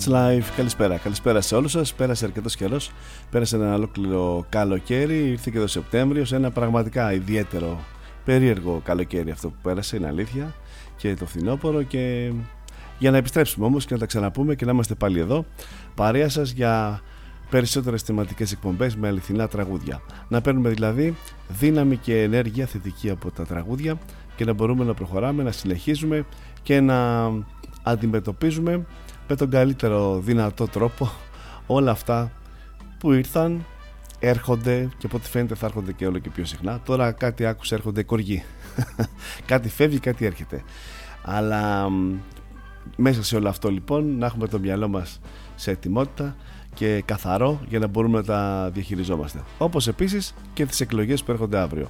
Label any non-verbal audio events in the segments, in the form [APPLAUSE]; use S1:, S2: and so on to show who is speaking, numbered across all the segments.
S1: That's Life. Καλησπέρα. Καλησπέρα σε όλους σας. Πέρασε αρκετός καιρός. Πέρασε ένα ολόκληρο καλοκαίρι. Ήρθε και το Σεπτέμβριος σε ένα πραγματικά ιδιαίτερο, περίεργο καλοκαίρι αυτό που πέρασε. Είναι αλήθεια. Και το φθινόπωρο και για να επιστρέψουμε όμως και να τα ξαναπούμε και να είμαστε πάλι εδώ. Παρέα σας για περισσότερες θεματικές εκπομπές με αληθινά τραγούδια. Να παίρνουμε δηλαδή δύναμη και ενέργεια θετική από τα τραγούδια και να μπορούμε να προχωράμε, να συνεχίζουμε και να αντιμετωπίζουμε με τον καλύτερο δυνατό τρόπο όλα αυτά που ήρθαν έρχονται και από ό,τι φαίνεται θα έρχονται και όλο και πιο συχνά. Τώρα κάτι άκουσε έρχονται κοργοί. [LAUGHS] Κάτι φεύγει κάτι έρχεται. Αλλά μέσα σε όλο αυτό λοιπόν να έχουμε το μυαλό μας σε ετοιμότητα και καθαρό για να μπορούμε να τα διαχειριζόμαστε. Όπως επίσης και τις εκλογές που έρχονται αύριο.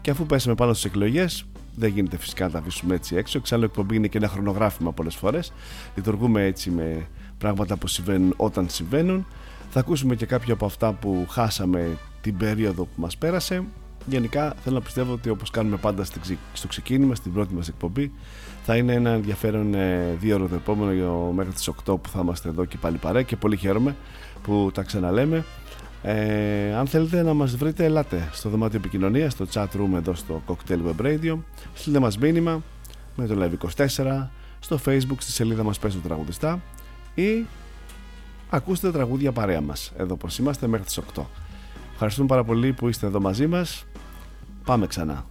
S1: Και αφού πέσουμε πάνω στις εκλογές δεν γίνεται φυσικά να τα αφήσουμε έτσι έξω. Εξάλλου, εκπομπή είναι και ένα χρονογράφημα πολλές φορές. Λειτουργούμε έτσι με πράγματα που συμβαίνουν όταν συμβαίνουν. Θα ακούσουμε και κάποια από αυτά που χάσαμε την περίοδο που μας πέρασε. Γενικά, θέλω να πιστεύω ότι όπως κάνουμε πάντα στο ξεκίνημα, στην πρώτη μας εκπομπή, θα είναι ένα ενδιαφέρον ε, δύο ώρο το επόμενο μέχρι τις 8 που θα είμαστε εδώ και πάλι παρέ και πολύ χαίρομαι που τα ξαναλέμε. Ε, αν θέλετε να μας βρείτε, ελάτε στο δωμάτιο επικοινωνίας, στο chat room εδώ στο Cocktail Web Radio. Στείλτε μας μήνυμα με το Live24, στο Facebook, στη σελίδα μας Πες το Τραγουδιστά ή ακούστε τραγούδια παρέα μας, εδώ πως είμαστε μέχρι τις 8. Ευχαριστούμε πάρα πολύ που είστε εδώ μαζί μας. Πάμε ξανά.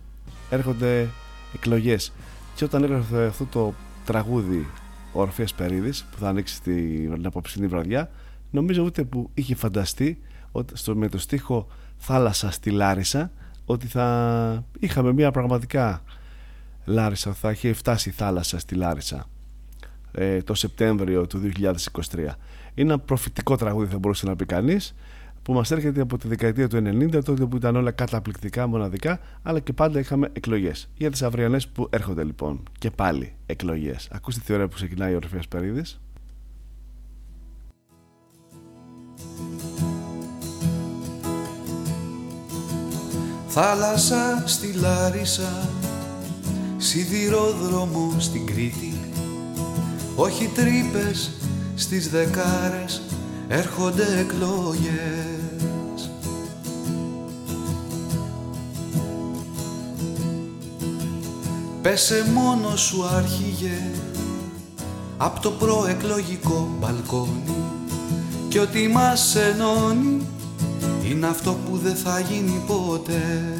S1: Έρχονται εκλογές και όταν έρχεται αυτό το τραγούδι ο Ορφέας Περίδης που θα ανοίξει την απόψινή βραδιά νομίζω ούτε που είχε φανταστεί στο, με το στίχο «Θάλασσα στη Λάρισα» ότι θα είχαμε μια πραγματικά Λάρισα, θα είχε φτάσει η θάλασσα στη Λάρισα ε, το Σεπτέμβριο του 2023. Είναι ένα προφητικό τραγούδι θα μπορούσε να πει κανείς που μας έρχεται από τη δεκαετία του 90 τότε που ήταν όλα καταπληκτικά μοναδικά αλλά και πάντα είχαμε εκλογές. Για τις αυριανές που έρχονται λοιπόν και πάλι εκλογές. Ακούστε τη ώρα που ξεκινάει ο Ορφέας Περίδης
S2: Θάλασσα στη Λάρισα, σιδηρόδρομο στην Κρήτη. Όχι τρύπες στις δεκάρες, έρχονται εκλογές. Πέσε μόνο σου άρχιγε απ' το προεκλογικό μπαλκόνι. Και ότι μας ενώνει είναι αυτό που δεν θα γίνει ποτέ.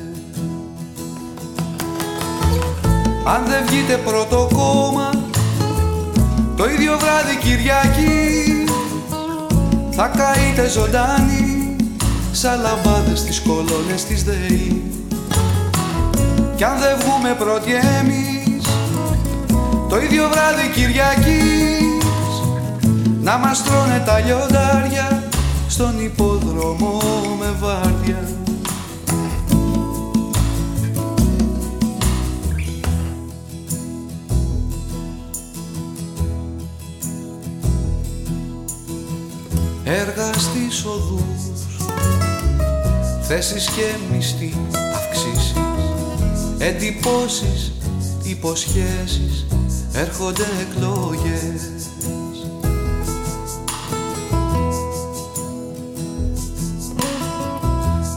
S2: Αν δεν βγείτε πρώτο κόμμα το ίδιο βράδυ Κυριακή θα καείτε ζωντάνοι σαν λαμπάδες στις κολόνες της ΔΕΗ. Κι αν δεν βγούμε πρώτοι εμείς το ίδιο βράδυ Κυριακής να μας τρώνε τα λιοντάρια στον υπόδρομο με βάρδια. Έργα στις οδούς Θέσεις και μισθή αυξήσεις Εντυπώσεις, υποσχέσεις Έρχονται εκλογές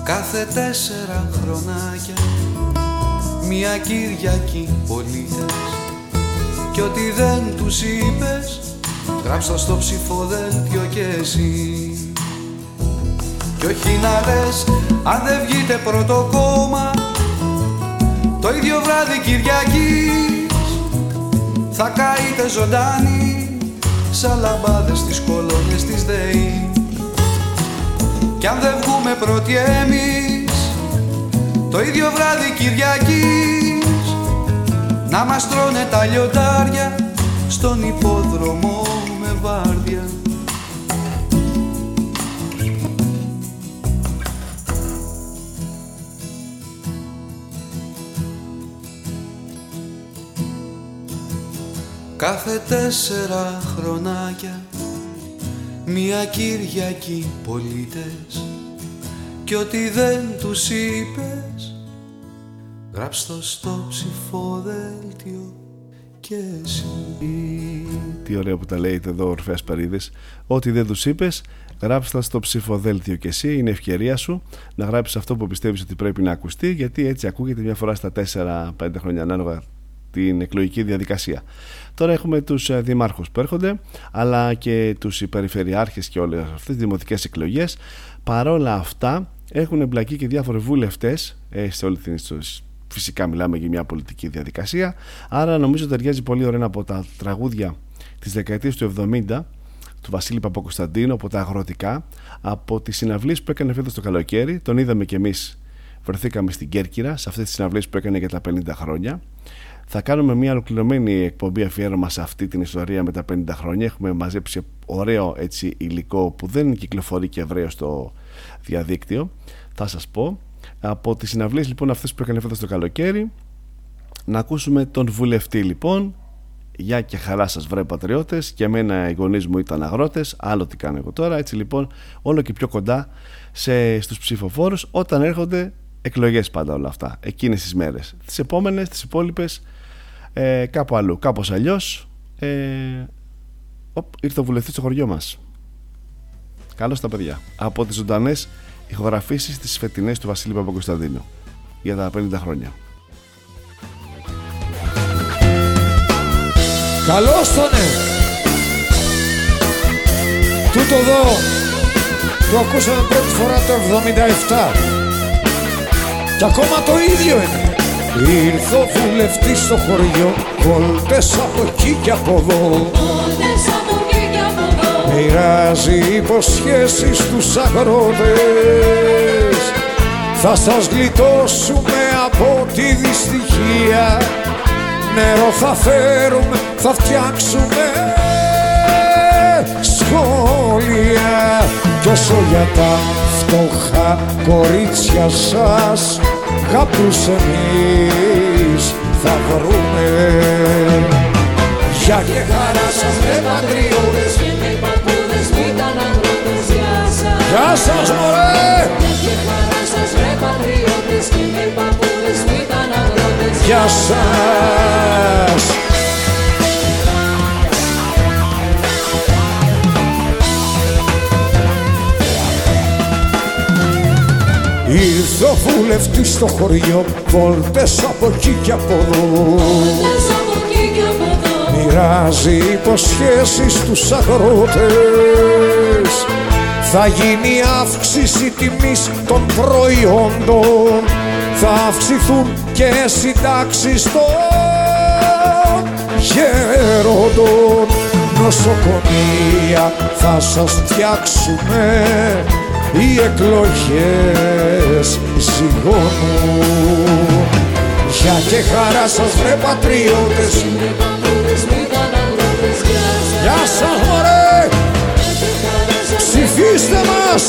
S2: Κάθε τέσσερα χρονάκια Μια Κυριακή πολίτες Κι ό,τι δεν τους είπες Γράψτε στο ψηφοδέλτιο κι εσύ. Κι όχι να λες αν δεν βγείτε πρώτο κόμμα Το ίδιο βράδυ Κυριακής Θα καείτε ζωντάνοι Σαν λαμπάδες στις κολόνες της ΔΕΗ Κι αν δεν βγούμε πρώτοι εμείς Το ίδιο βράδυ Κυριακής Να μας τρώνε τα λιοντάρια Στον υπόδρομο με βάρδια. Κάθε τέσσερα χρονάκια Μια Κυριακή πολίτες Κι ό,τι δεν τους είπες. Γράψ' το στο ψηφοδέλτιο και εσύ.
S1: Τι ωραία που τα λέτε εδώ ορφές παρίδες Ό,τι δεν τους είπες γράψτε στο ψηφοδέλτιο και εσύ. Είναι ευκαιρία σου να γράψεις αυτό που πιστεύεις ότι πρέπει να ακουστεί γιατί έτσι ακούγεται μια φορά στα 4-5 χρόνια ανάλογα την εκλογική διαδικασία. Τώρα έχουμε τους ε, δημάρχους που έρχονται αλλά και τους περιφερειάρχες και όλες αυτές τις δημοτικές εκλογές. Παρόλα αυτά έχουν εμπλακεί και διάφοροι βουλευτές ε, σε όλη την Φυσικά μιλάμε για μια πολιτική διαδικασία. Άρα νομίζω ταιριάζει πολύ ωραία από τα τραγούδια της δεκαετίας του 70 του Βασίλη Παπακοσταντίνου από τα αγροτικά από τις συναυλίες που έκανε φέτος το καλοκαίρι. Τον είδαμε κι εμείς βρεθήκαμε στην Κέρκυρα σε αυτές τις συναυλίες που έκανε για τα 50 χρόνια θα κάνουμε μια ολοκληρωμένη εκπομπή αφιέρωμα σε αυτή την ιστορία με τα 50 χρόνια. Έχουμε μαζέψει ωραίο έτσι υλικό που δεν κυκλοφορεί και ευρέως στο διαδίκτυο. Θα σας πω. Από τις συναυλίες λοιπόν αυτές που έκανε φέτος το καλοκαίρι να ακούσουμε τον βουλευτή λοιπόν Γεια και χαρά σας βρε πατριώτες και εμένα οι γονείς μου ήταν αγρότες άλλο τι κάνω εγώ τώρα έτσι λοιπόν όλο και πιο κοντά σε, στους ψηφοφόρους όταν έρχονται εκλογές πάντα όλα αυτά εκείνες τις μέρες τις επόμενες, τις υπόλοιπες ε, κάπου αλλού, κάπως αλλιώς. Ε, οπ, ήρθε ο βουλευτής στο χωριό μας. Καλώς τα παιδιά. Από τις ζωντανές ηχογραφήσεις της φετινές του Βασίλη Παπακοσταντίνου για τα 50 χρόνια.
S3: Καλώς τονε Τούτο εδώ το ακούσαμε πρώτη φορά το 77 και ακόμα το ίδιο είναι Ήρθε ο βουλευτής στο χωριό Βόλτες από εκεί και από εδώ. Μοιράζει υποσχέσεις στους αγρότες. Θα σας γλιτώσουμε από τη δυστυχία. Νερό θα φέρουμε, θα φτιάξουμε σχόλια. Κι όσο για τα φτωχά κορίτσια σας Γάπους εμείς θα βρούμε Για και χαρά σας ρε πατριώτες Και με παππούδες μη ήταν αγρότες Γεια σας. Γεια σας μωρέ! Για και χαρά σας ρε πατριώτες Και με παππούδες μη ήταν αγρότες Γεια σας Ήρθε ο βουλευτής στο χωριό Βόλτες από εκεί και από εδώ. Μοιράζει υποσχέσεις στους αγρότες. Θα γίνει αύξηση τιμής των προϊόντων. Θα αυξηθούν και συντάξεις των γέροντων Νοσοκομεία θα σας φτιάξουμε οι εκλογές. Ζυγώνουν Για και χαρά σας βρε πατριώτες. Γεια σας μωρέ. Ψηφίστε μας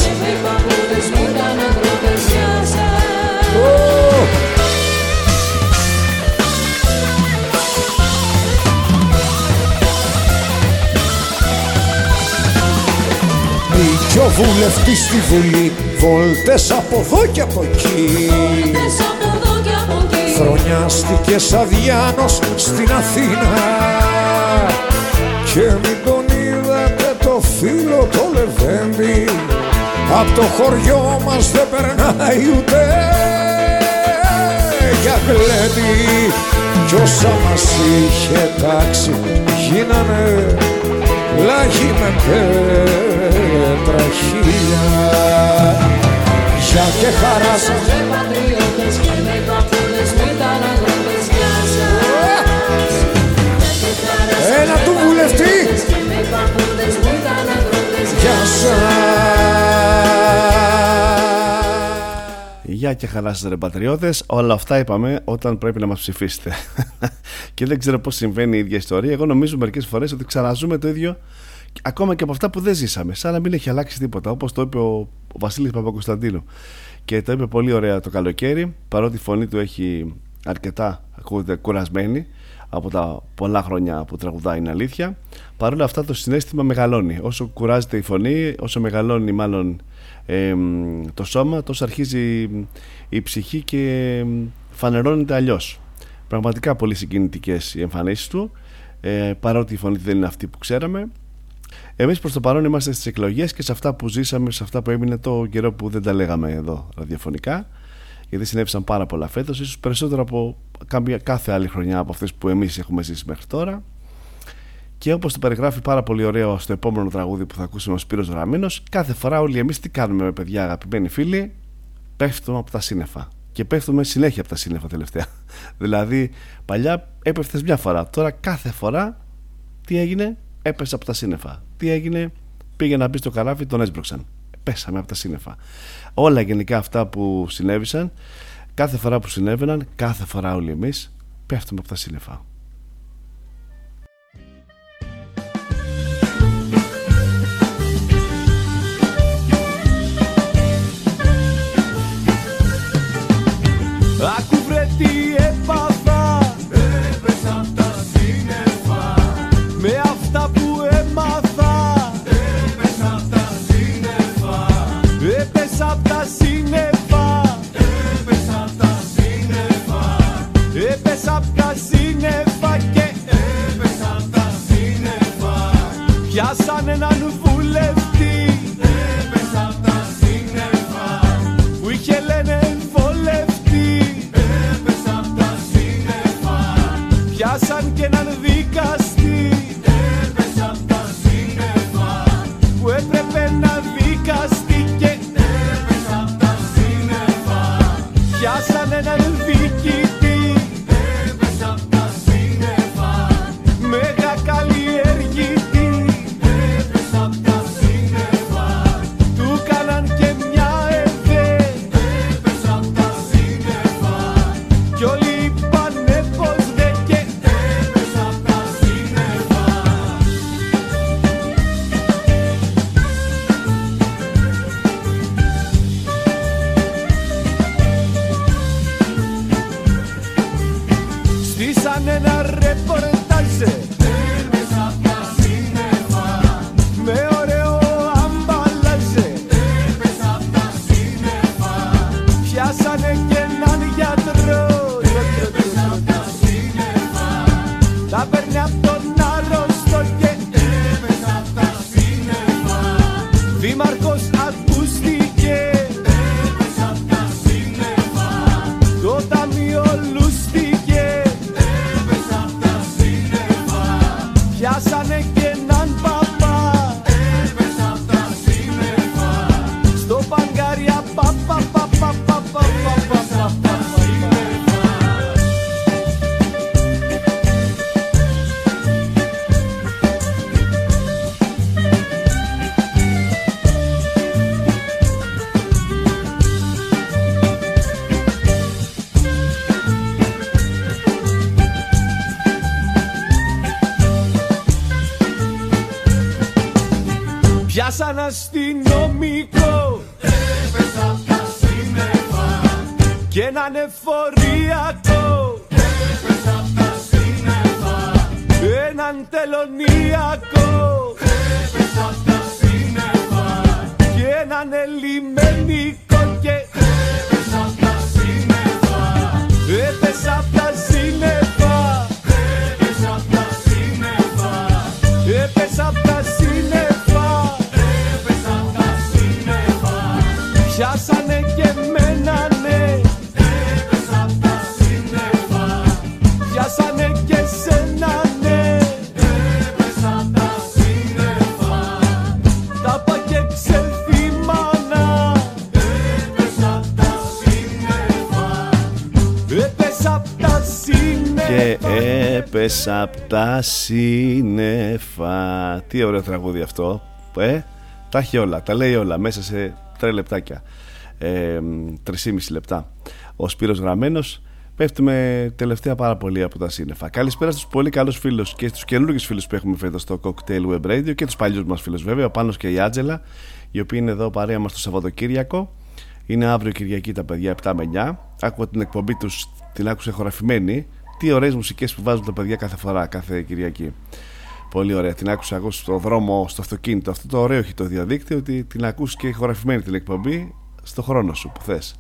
S3: Κι ο βουλευτής στη Βουλή Βόλτες από εδώ και από εκεί. Χρονιάστηκε σαν Διάνος στην Αθήνα. Και μην τον είδατε το φίλο το Λεβέντη. Απ' το χωριό μας δεν περνάει ούτε για γλέντι κι όσα μας είχε τάξει γίνανε λάγι με πέτρα χίλια. Για και χαρά σας.
S4: Ρε πατριώτες Γεια και
S1: χαρά σας ρε πατριώτες Όλα αυτά είπαμε όταν πρέπει να μας ψηφίσετε [LAUGHS] Και δεν ξέρω πώς συμβαίνει η ίδια ιστορία Εγώ νομίζω μερικές φορές ότι ξαναζούμε το ίδιο Ακόμα και από αυτά που δεν ζήσαμε Σαν να μην έχει αλλάξει τίποτα Όπως το είπε ο, ο Βασίλης Παπακοσταντίνου Και το είπε πολύ ωραία το καλοκαίρι Παρότι η φωνή του έχει αρκετά ακούγεται κουρασμένη από τα πολλά χρόνια που τραγουδάει είναι αλήθεια. Παρ' όλα αυτά το συνέστημα μεγαλώνει. Όσο κουράζεται η φωνή, όσο μεγαλώνει μάλλον ε, το σώμα, τόσο αρχίζει η ψυχή και φανερώνεται αλλιώς. Πραγματικά πολύ συγκινητικές οι εμφανίσεις του, ε, παρότι η φωνή δεν είναι αυτή που ξέραμε. Εμείς προς το παρόν είμαστε στις εκλογές και σε αυτά που ζήσαμε, σε αυτά που έμεινε το καιρό που δεν τα λέγαμε εδώ ραδιοφωνικά. Γιατί συνέβησαν πάρα πολλά φέτος, ίσως περισσότερο από κάθε άλλη χρονιά από αυτές που εμείς έχουμε ζήσει μέχρι τώρα. Και όπως το περιγράφει πάρα πολύ ωραίο στο επόμενο τραγούδι που θα ακούσουμε ο Σπύρος Γραμμίνος κάθε φορά όλοι εμείς τι κάνουμε με παιδιά αγαπημένοι φίλοι, πέφτουμε από τα σύννεφα. Και πέφτουμε συνέχεια από τα σύννεφα τελευταία. [LAUGHS] δηλαδή, παλιά έπεφτε μια φορά. Τώρα κάθε φορά τι έγινε, έπεσε από τα σύννεφα. Τι έγινε, πήγε να μπει στο καράβι, τον έσπρωξαν. Πέσαμε από τα σύννεφα. Όλα γενικά αυτά που συνέβησαν, κάθε φορά που συνέβαιναν, κάθε φορά όλοι εμείς πέφτουμε από τα σύννεφα.
S5: Άκου βρε τι έπαθα. Έπεσα απ' τα σύννεφα. Με αυτά που έμαθα. Έπεσα απ' τα σύννεφα. Έπεσα απ' τα σύννεφα. Έπεσα απ' τα σύννεφα. Έπεσα απ' τα σύννεφα και Έπεσα απ' τα σύννεφα. Πιάσαν έναν βουλευτή Πιάσαν και έναν δικαστή. Έπεσα απ' τα σύννεφα. Που έπρεπε να δικαστεί και Έπεσα απ' τα σύννεφα. Πιάσαν έναν διοικητή Πιάσαν αστυνομικό Έπεσα απ' τα σύννεφα Και έναν εφοριακό τα σύννεφα.
S1: Τι ωραίο τραγούδι αυτό. Ε, τα έχει όλα, τα λέει όλα μέσα σε τρία λεπτάκια. Ε, 3,5 λεπτά. Ο Σπύρος Γραμμένος πέφτουμε τελευταία πάρα πολύ από τα σύννεφα. Καλησπέρα στους πολύ καλούς φίλους και στους καινούργιους φίλους που έχουμε φέτος στο Cocktail Web Radio και τους παλιούς μας φίλους βέβαια, ο Πάνος και η Άτζελα, οι οποίοι είναι εδώ παρέα μας το Σαββατοκύριακο. Είναι αύριο Κυριακή τα παιδιά 7 με 9. Άκουγα την εκπομπή τους, την άκουσα χωραφημένη. Τι ωραίες μουσικές που βάζουν τα παιδιά κάθε φορά, κάθε Κυριακή. Πολύ ωραία. Την άκουσα εγώ στο δρόμο, στο αυτοκίνητο. Αυτό το ωραίο έχει το διαδίκτυο ότι την ακούς και χωραφημένη την εκπομπή στο χρόνο σου που θες.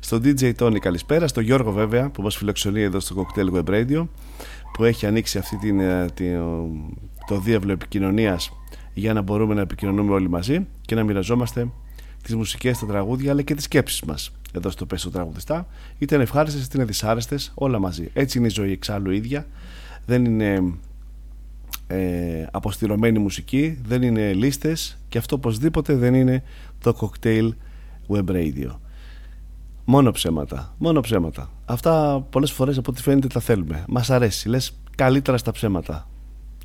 S1: Στον DJ Tony καλησπέρα. Στον Γιώργο βέβαια που μας φιλοξενεί εδώ στο Cocktail Web Radio που έχει ανοίξει αυτή την, ε, την, το διάβλο επικοινωνίας για να μπορούμε να επικοινωνούμε όλοι μαζί και να μοιραζόμαστε τις μουσικές, τα τραγούδια αλλά και τις σκέψεις μας εδώ στο Πέσο Τραγουδιστά. Είτε είναι ευχάριστες είτε είναι δυσάρεστες, όλα μαζί. Έτσι είναι η ζωή εξάλλου ίδια. Δεν είναι ε, αποστηρωμένη μουσική, δεν είναι λίστες και αυτό οπωσδήποτε δεν είναι το cocktail web radio. Μόνο ψέματα. Μόνο ψέματα. Αυτά πολλές φορές από ό,τι φαίνεται τα θέλουμε. Μας αρέσει. Λες καλύτερα στα ψέματα.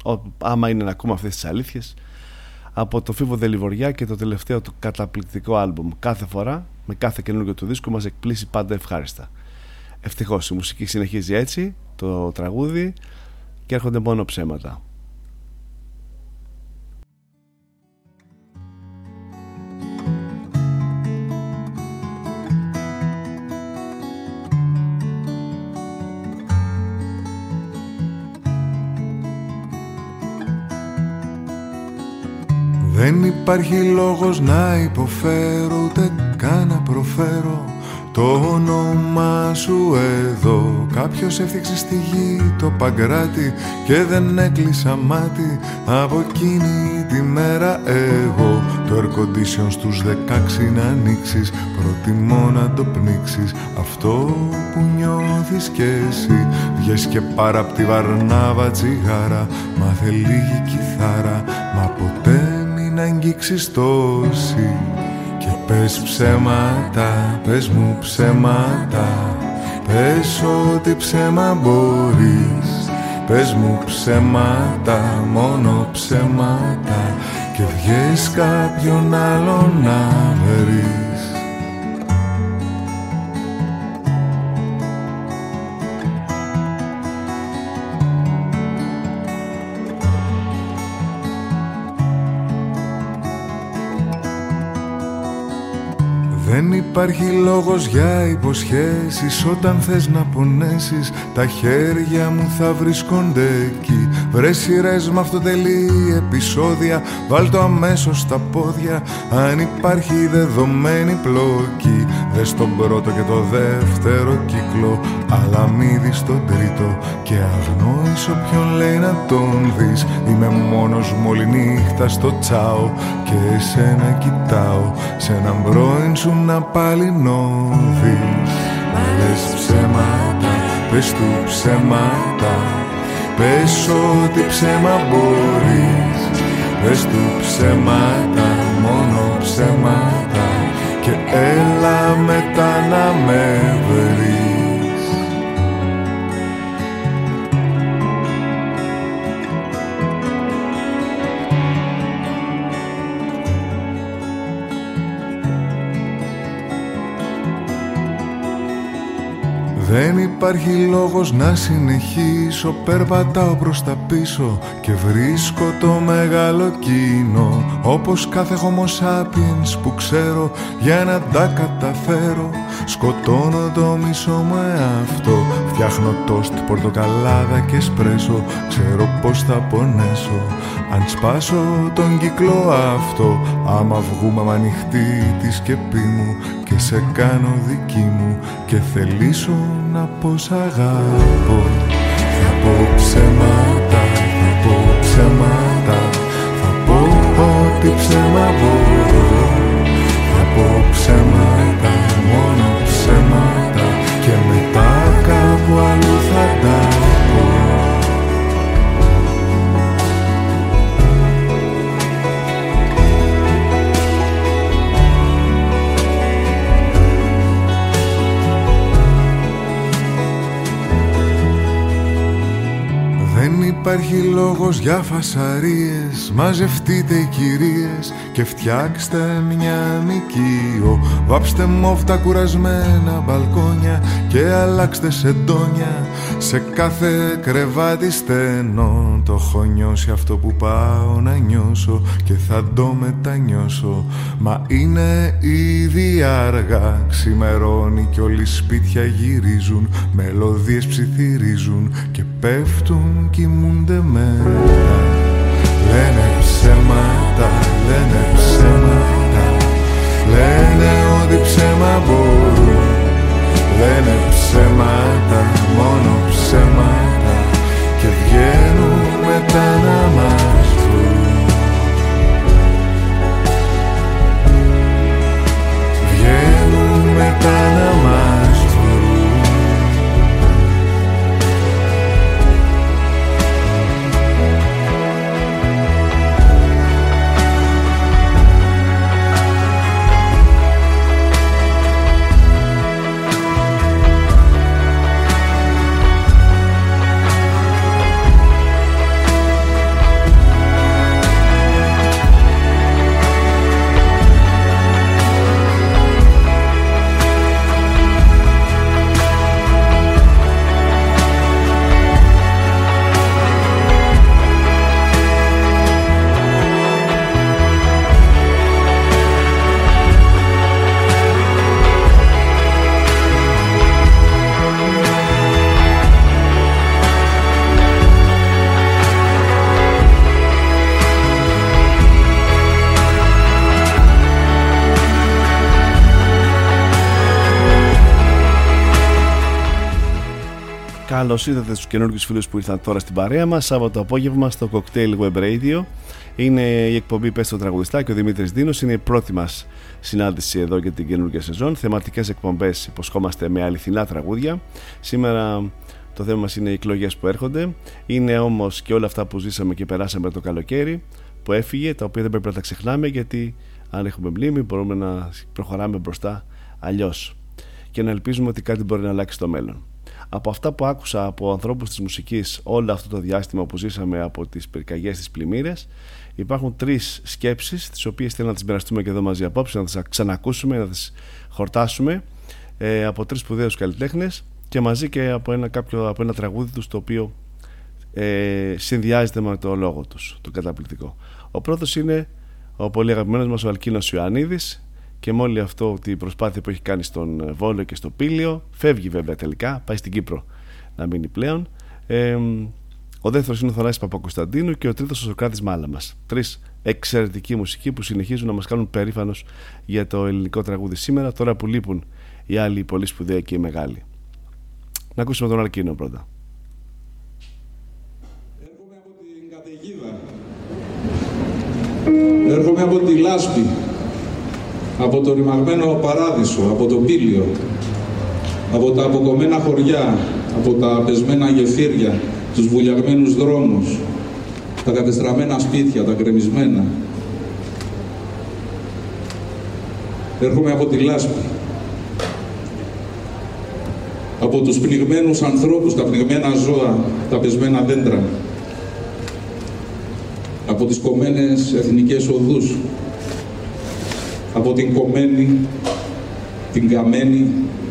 S1: Ο, άμα είναι να ακούμε αυτές τις αλήθειες, από το Φίβο Δελιβοριά και το τελευταίο του καταπληκτικό άλμπουμ. Κάθε φορά, με κάθε καινούργιο του δίσκο, μας εκπλήσει πάντα ευχάριστα. Ευτυχώς η μουσική συνεχίζει έτσι, το τραγούδι και έρχονται μόνο ψέματα.
S6: Δεν υπάρχει λόγος να υποφέρω ούτε καν να προφέρω το όνομά σου εδώ. Κάποιος έφτιαξε στη γη το παγκράτη Και δεν έκλεισα μάτι από εκείνη τη μέρα εγώ. Το air condition στους 16 να ανοίξεις Προτιμώ να το πνίξεις. Αυτό που νιώθεις κι εσύ Βγες και πάρα απ' τη βαρνάβα τσιγάρα Μάθε λίγη κιθάρα Μα ποτέ να αγγίξεις τόση Και πες ψέματα, πες μου ψέματα. Πες ό,τι ψέμα μπορείς. Πες μου ψέματα, μόνο ψέματα. Και βγες κάποιον άλλον να βρεις υπάρχει λόγος για υποσχέσεις. Όταν θες να πονέσεις Τα χέρια μου θα βρίσκονται εκεί. Βρε σειρές με αυτοτελή επεισόδια. Βάλ το αμέσως στα πόδια Αν υπάρχει δεδομένη πλοκή. Δες τον πρώτο και το δεύτερο κύκλο Αλλά μη δεις τον τρίτο Και αγνώρισε όποιον λέει να τον δεις. Είμαι μόνος μου όλη νύχτα στο τσάο Και εσένα κοιτάω. Σε έναν πρώην σου να πάλι νόβεις. Μα λες ψέματα, πες του ψέματα. Πες ό,τι ψέμα μπορείς. Πες του ψέματα, μόνο ψέματα. Και έλα μετά να με βρεις Δεν υπάρχει λόγος να συνεχίσω. Περπατάω προς τα πίσω Και βρίσκω το μεγάλο κοινό. Όπως κάθε homo sapiens που ξέρω Για να τα καταφέρω Σκοτώνω το μισό μου εαυτό. Φτιάχνω τόστ, πορτοκαλάδα και σπρέσο. Ξέρω πως θα πονέσω. Αν σπάσω τον κύκλο αυτό Άμα βγούμε με ανοιχτή τη σκεπή μου Και σε κάνω δική μου Και θελήσω να πω σ' αγαπώ. Θα πω ψέματα, θα πω ψέματα. Θα πω ό,τι ψέμα μπορώ. Θα πω ψέματα, μόνο υπάρχει λόγος για φασαρίες Μαζευτείτε οι κυρίες και φτιάξτε μια μικείο Βάψτε μόφτα κουρασμένα μπαλκόνια και αλλάξτε σεντόνια Σε κάθε κρεβάτι στενό Το έχω νιώσει αυτό που πάω να νιώσω και θα το μετανιώσω. Μα είναι ήδη αργά Ξημερώνει κι όλοι σπίτια γυρίζουν Μελωδίες ψιθυρίζουν και πέφτουν κοιμούνται μετά Λένε ψέματα, λένε ψέματα Λένε ότι ψέμα μπορούν. Λένε ψέματα, μόνο ψέματα Και βγαίνουν μετά να μας βρουν Βγαίνουν μετά να
S1: Καλώς ήρθατε στους καινούργιους φίλους που ήρθαν τώρα στην παρέα μας. Σάββατο απόγευμα στο Cocktail Web Radio. Είναι η εκπομπή Πες στο Τραγουδιστά και ο Δημήτρης Δίνος. Είναι η πρώτη μας συνάντηση εδώ για την καινούργια σεζόν. Θεματικές εκπομπές υποσχόμαστε με αληθινά τραγούδια. Σήμερα το θέμα μας είναι οι εκλογές που έρχονται. Είναι όμως και όλα αυτά που ζήσαμε και περάσαμε το καλοκαίρι που έφυγε, τα οποία δεν πρέπει να τα ξεχνάμε γιατί αν έχουμε μνήμη μπορούμε να προχωράμε μπροστά αλλιώς και να ελπίζουμε ότι κάτι μπορεί να αλλάξει στο μέλλον από αυτά που άκουσα από ανθρώπους της μουσικής όλο αυτό το διάστημα που ζήσαμε από τις πυρκαγιές της πλημμύρες υπάρχουν τρεις σκέψεις τις οποίες θέλω να τις μοιραστούμε και εδώ μαζί απόψε να τις ξανακούσουμε, να τις χορτάσουμε ε, από τρεις σπουδαίους καλλιτέχνες και μαζί και από ένα, κάποιο, από ένα τραγούδι τους το οποίο ε, συνδυάζεται με το λόγο τους, το καταπληκτικό. Ο πρώτος είναι ο πολύ αγαπημένος μας ο Αλκίνος Ιωαννίδης και με όλη αυτό την προσπάθεια που έχει κάνει στον Βόλο και στο Πήλιο φεύγει βέβαια τελικά, πάει στην Κύπρο να μείνει πλέον ε, ο δεύτερος είναι ο Θανάσης Παπακοσταντίνου και ο τρίτος ο Σοκράτης Μάλαμας. Τρεις εξαιρετικοί μουσικοί που συνεχίζουν να μας κάνουν περήφανος για το ελληνικό τραγούδι σήμερα, τώρα που λείπουν οι άλλοι πολύ σπουδαίοι και οι μεγάλοι. Να ακούσουμε τον Αρκίνο πρώτα.
S7: Έρχομαι από την καταιγίδα. Έρχομαι από τη λάσπη από το ρημαγμένο παράδεισο, από το πύλιο, από τα αποκομμένα χωριά, από τα πεσμένα γεφύρια, τους βουλιαγμένους δρόμους, τα κατεστραμμένα σπίτια, τα κρεμισμένα. Έρχομαι από τη λάσπη, από τους πνιγμένους ανθρώπους, τα πνιγμένα ζώα, τα πεσμένα δέντρα, από τις κομμένες εθνικές οδούς, από την κομμένη, την καμένη,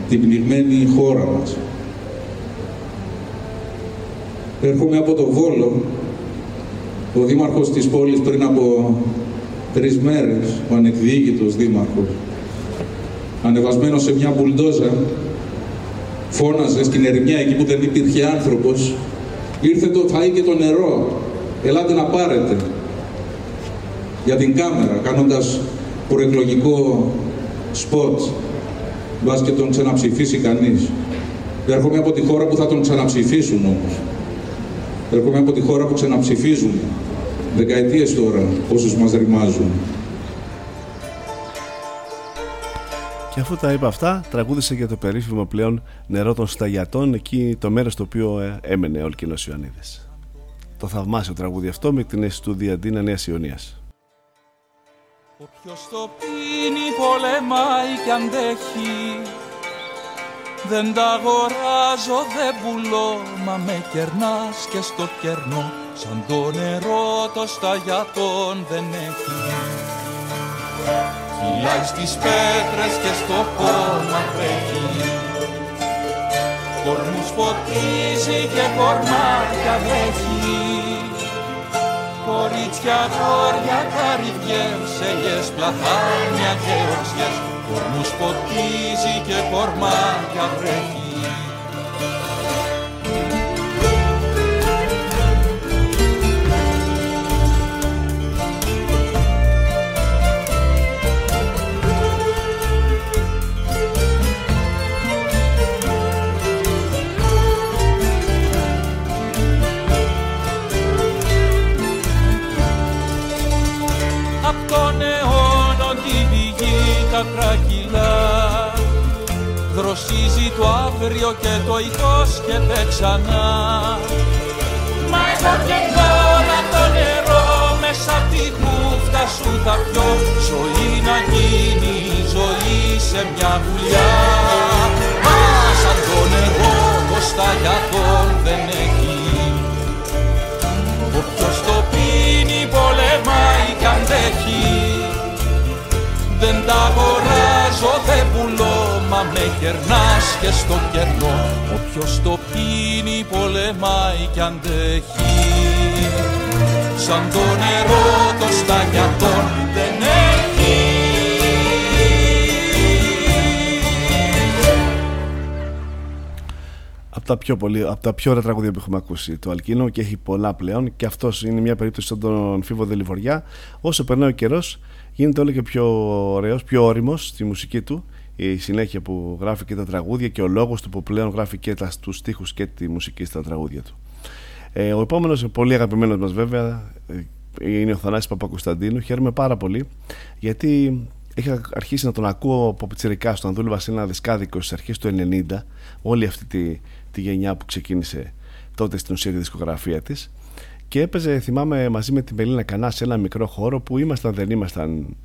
S7: την πνιγμένη χώρα μας. Έρχομαι από το Βόλο, ο δήμαρχος της πόλης πριν από τρεις μέρες, ο ανεκδιήγητος δήμαρχος, ανεβασμένος σε μια μπουλντόζα, φώναζε στην ερημιά εκεί που δεν υπήρχε άνθρωπος, ήρθε το φαΐ και το νερό, ελάτε να πάρετε, για την κάμερα, κάνοντας προεκλογικό σποτ, μπας και τον ξαναψηφίσει κανείς. Έρχομαι από τη χώρα που θα τον ξαναψηφίσουν όμως. Έρχομαι από τη χώρα που ξαναψηφίζουν δεκαετίες τώρα όσους μας ρημάζουν.
S1: Και αφού τα είπα αυτά, τραγούδισε για το περίφημο πλέον νερό των σταγιατών, εκεί το μέρος το οποίο ε, έμενε ο Αλκίνος Ιωαννίδης. Το θαυμάσιο τραγούδι αυτό με την αισθητούδια Ντίνα Νέας Ιωνίας.
S8: Όποιος το πίνει πολεμάει και αντέχει
S9: Δεν τα αγοράζω, δεν πουλώ, μα με κερνάς και στο κερνό. Σαν το νερό το σταγιατόν δεν έχει. Κυλάει στις πέτρες και στο κόμμα τρέχει. Κορμούς ποτίζει και κορμάρια βρέχει Κορίτσια, χώρια, καρυδιές, ελιές, πλαθάνια και οξιές Κορμούς ποτίζει και κορμάρια βρέχει Δροσίζει το αύριο και το υπόσχεται ξανά. Μα εγώ και τώρα το νερό μέσα απ' τη χούφτα σου θα πιω. Ζωή να γίνει ζωή σε μια βουλιά Μα σαν το νερό κοστά για τον δεν αγοράζω, δεν πουλώ, μα με κερνάς και στο κερνό. Όποιος το πίνει πολεμάει κι αντέχει Σαν το νερό το σταγιατόν δεν έχει.
S1: Από τα πιο, πολύ, από τα πιο ωραία τραγούδια που έχουμε ακούσει το Αλκίνο και έχει πολλά πλέον. Και αυτός είναι μια περίπτωση σαν τον Φίβο Δελιβοριά. Όσο περνάει ο καιρός γίνεται όλο και πιο ωραίος, πιο όριμος στη μουσική του η συνέχεια που γράφει και τα τραγούδια και ο λόγος του που πλέον γράφει και τα, τους στίχους και τη μουσική στα τραγούδια του. Ε, ο επόμενος πολύ αγαπημένος μας βέβαια ε, είναι ο Θανάσης Παπακουσταντίνου. Χαίρομαι πάρα πολύ γιατί είχα αρχίσει να τον ακούω από πιτσιρικά στον δούλευα σε ένα δισκάδικο στις αρχές του 90 όλη αυτή τη, τη γενιά που ξεκίνησε τότε στην ουσία τη δισκογραφία της και έπαιζε, θυμάμαι, μαζί με τη Μελίνα Κανά σε ένα μικρό χώρο που ήμασταν, δεν ήμασταν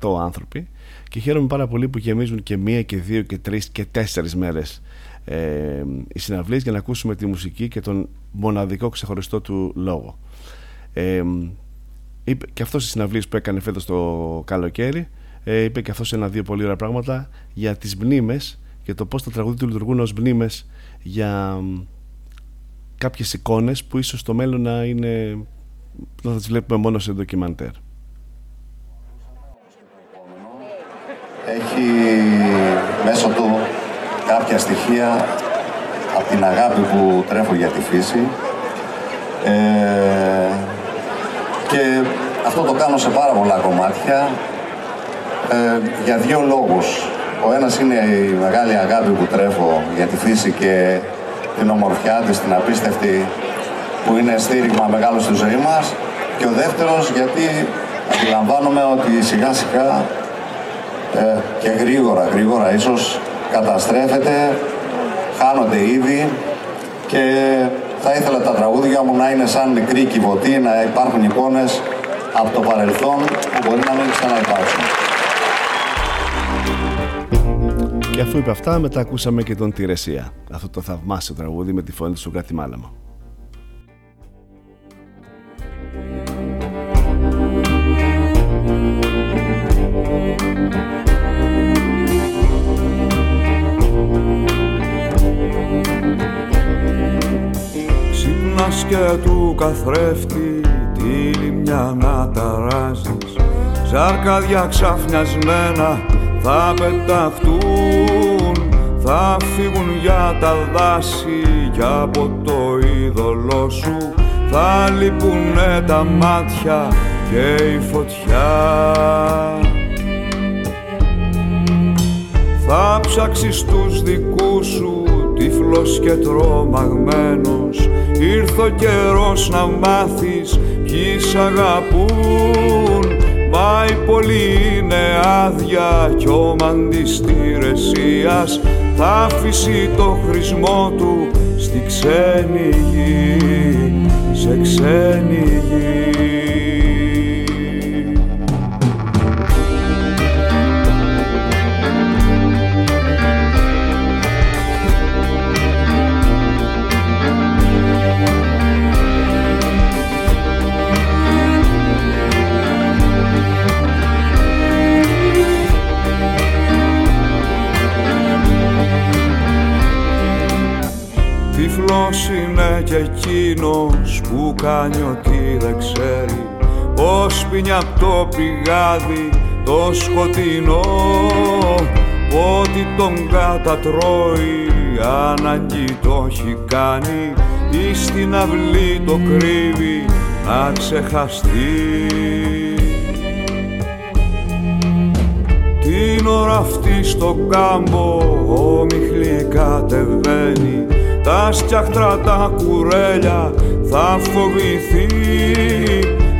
S1: 100 άνθρωποι και χαίρομαι πάρα πολύ που γεμίζουν και μία και δύο και τρεις και τέσσερις μέρες ε, οι συναυλίες για να ακούσουμε τη μουσική και τον μοναδικό ξεχωριστό του λόγο. Ε, είπε και αυτός οι συναυλίες που έκανε φέτος το καλοκαίρι ε, είπε και αυτός ένα-δύο πολύ ωραία πράγματα για τις μνήμες και το πώς τα τραγούδια του λειτουργούν ως μνήμες για κάποιες εικόνες που ίσως στο μέλλον να είναι να τις βλέπουμε μόνο σε ντοκιμαντέρ.
S10: Έχει μέσω του κάποια στοιχεία από την αγάπη που τρέφω για τη φύση ε, και αυτό το κάνω σε πάρα πολλά κομμάτια ε, για δύο λόγους. Ο ένας είναι η μεγάλη αγάπη που τρέφω για τη φύση και την ομορφιά της, την απίστευτη που είναι στήριγμα μεγάλος στη ζωή μας και ο δεύτερος γιατί αντιλαμβάνομαι ότι σιγά σιγά ε, και γρήγορα, γρήγορα ίσως καταστρέφεται, χάνονται ήδη και θα ήθελα τα τραγούδια μου να είναι σαν μικρή κυβωτή, να υπάρχουν εικόνες από το παρελθόν που μπορεί να μην ξαναυπάρξουν.
S1: Και αφού είπε αυτά, μετά ακούσαμε και τον Τηρεσία. Αυτό το θαυμάσιο τραγούδι με τη φωνή του Σουγκάτη Μάλαμο.
S11: Ξύπνας και του καθρέφτη τη λιμιά να ταράζεις Ζάρκα ξαφνιασμένα θα πεταχτούν θα φύγουν για τα δάση και από το είδωλό σου. Θα λείπουνε τα μάτια και η φωτιά. Θα ψάξεις τους δικούς σου τύφλος και τρομαγμένος. Ήρθε ο καιρός να μάθεις ποιοι σ' αγαπούν. Μα η πόλη είναι άδεια κι ο μαντής θα αφήσει το χρησμό του στη ξένη γη, σε ξένη γη. Τυφλός είναι και εκείνος που κάνει ό,τι δεν ξέρει; Πως πίνει απ' το πηγάδι το σκοτεινό; Ότι τον κατατρώει ανάγκη το έχει κάνει. Ή στην αυλή το κρύβει να ξεχαστεί. Την ώρα αυτή στο κάμπο ο Μιχλή κατεβαίνει τα στιάχτρα τα κουρέλια θα φοβηθεί.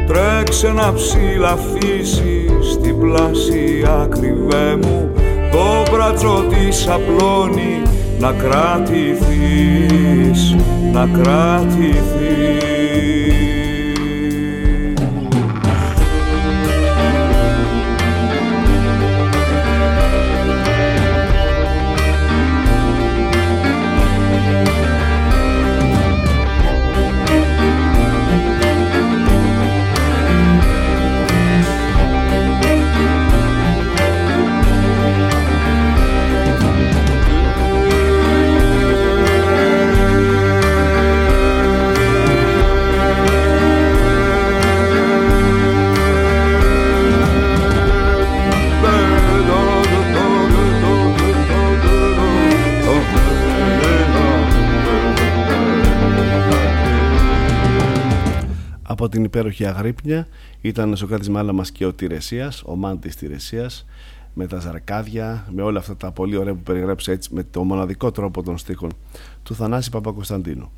S11: Τρέξε να ψηλαφίσεις στην πλάση ακριβέ μου. Το μπράτσο της απλώνει να κρατηθείς, να κρατηθείς
S1: την υπέροχη Αγρύπνια ήταν ο Σοκράτης Μάλαμας και ο Τηρεσίας, ο Μάντης Τηρεσίας με τα ζαρκάδια, με όλα αυτά τα πολύ ωραία που περιγράψε έτσι με το μοναδικό τρόπο των στίχων του Θανάση Παπακοσταντίνου.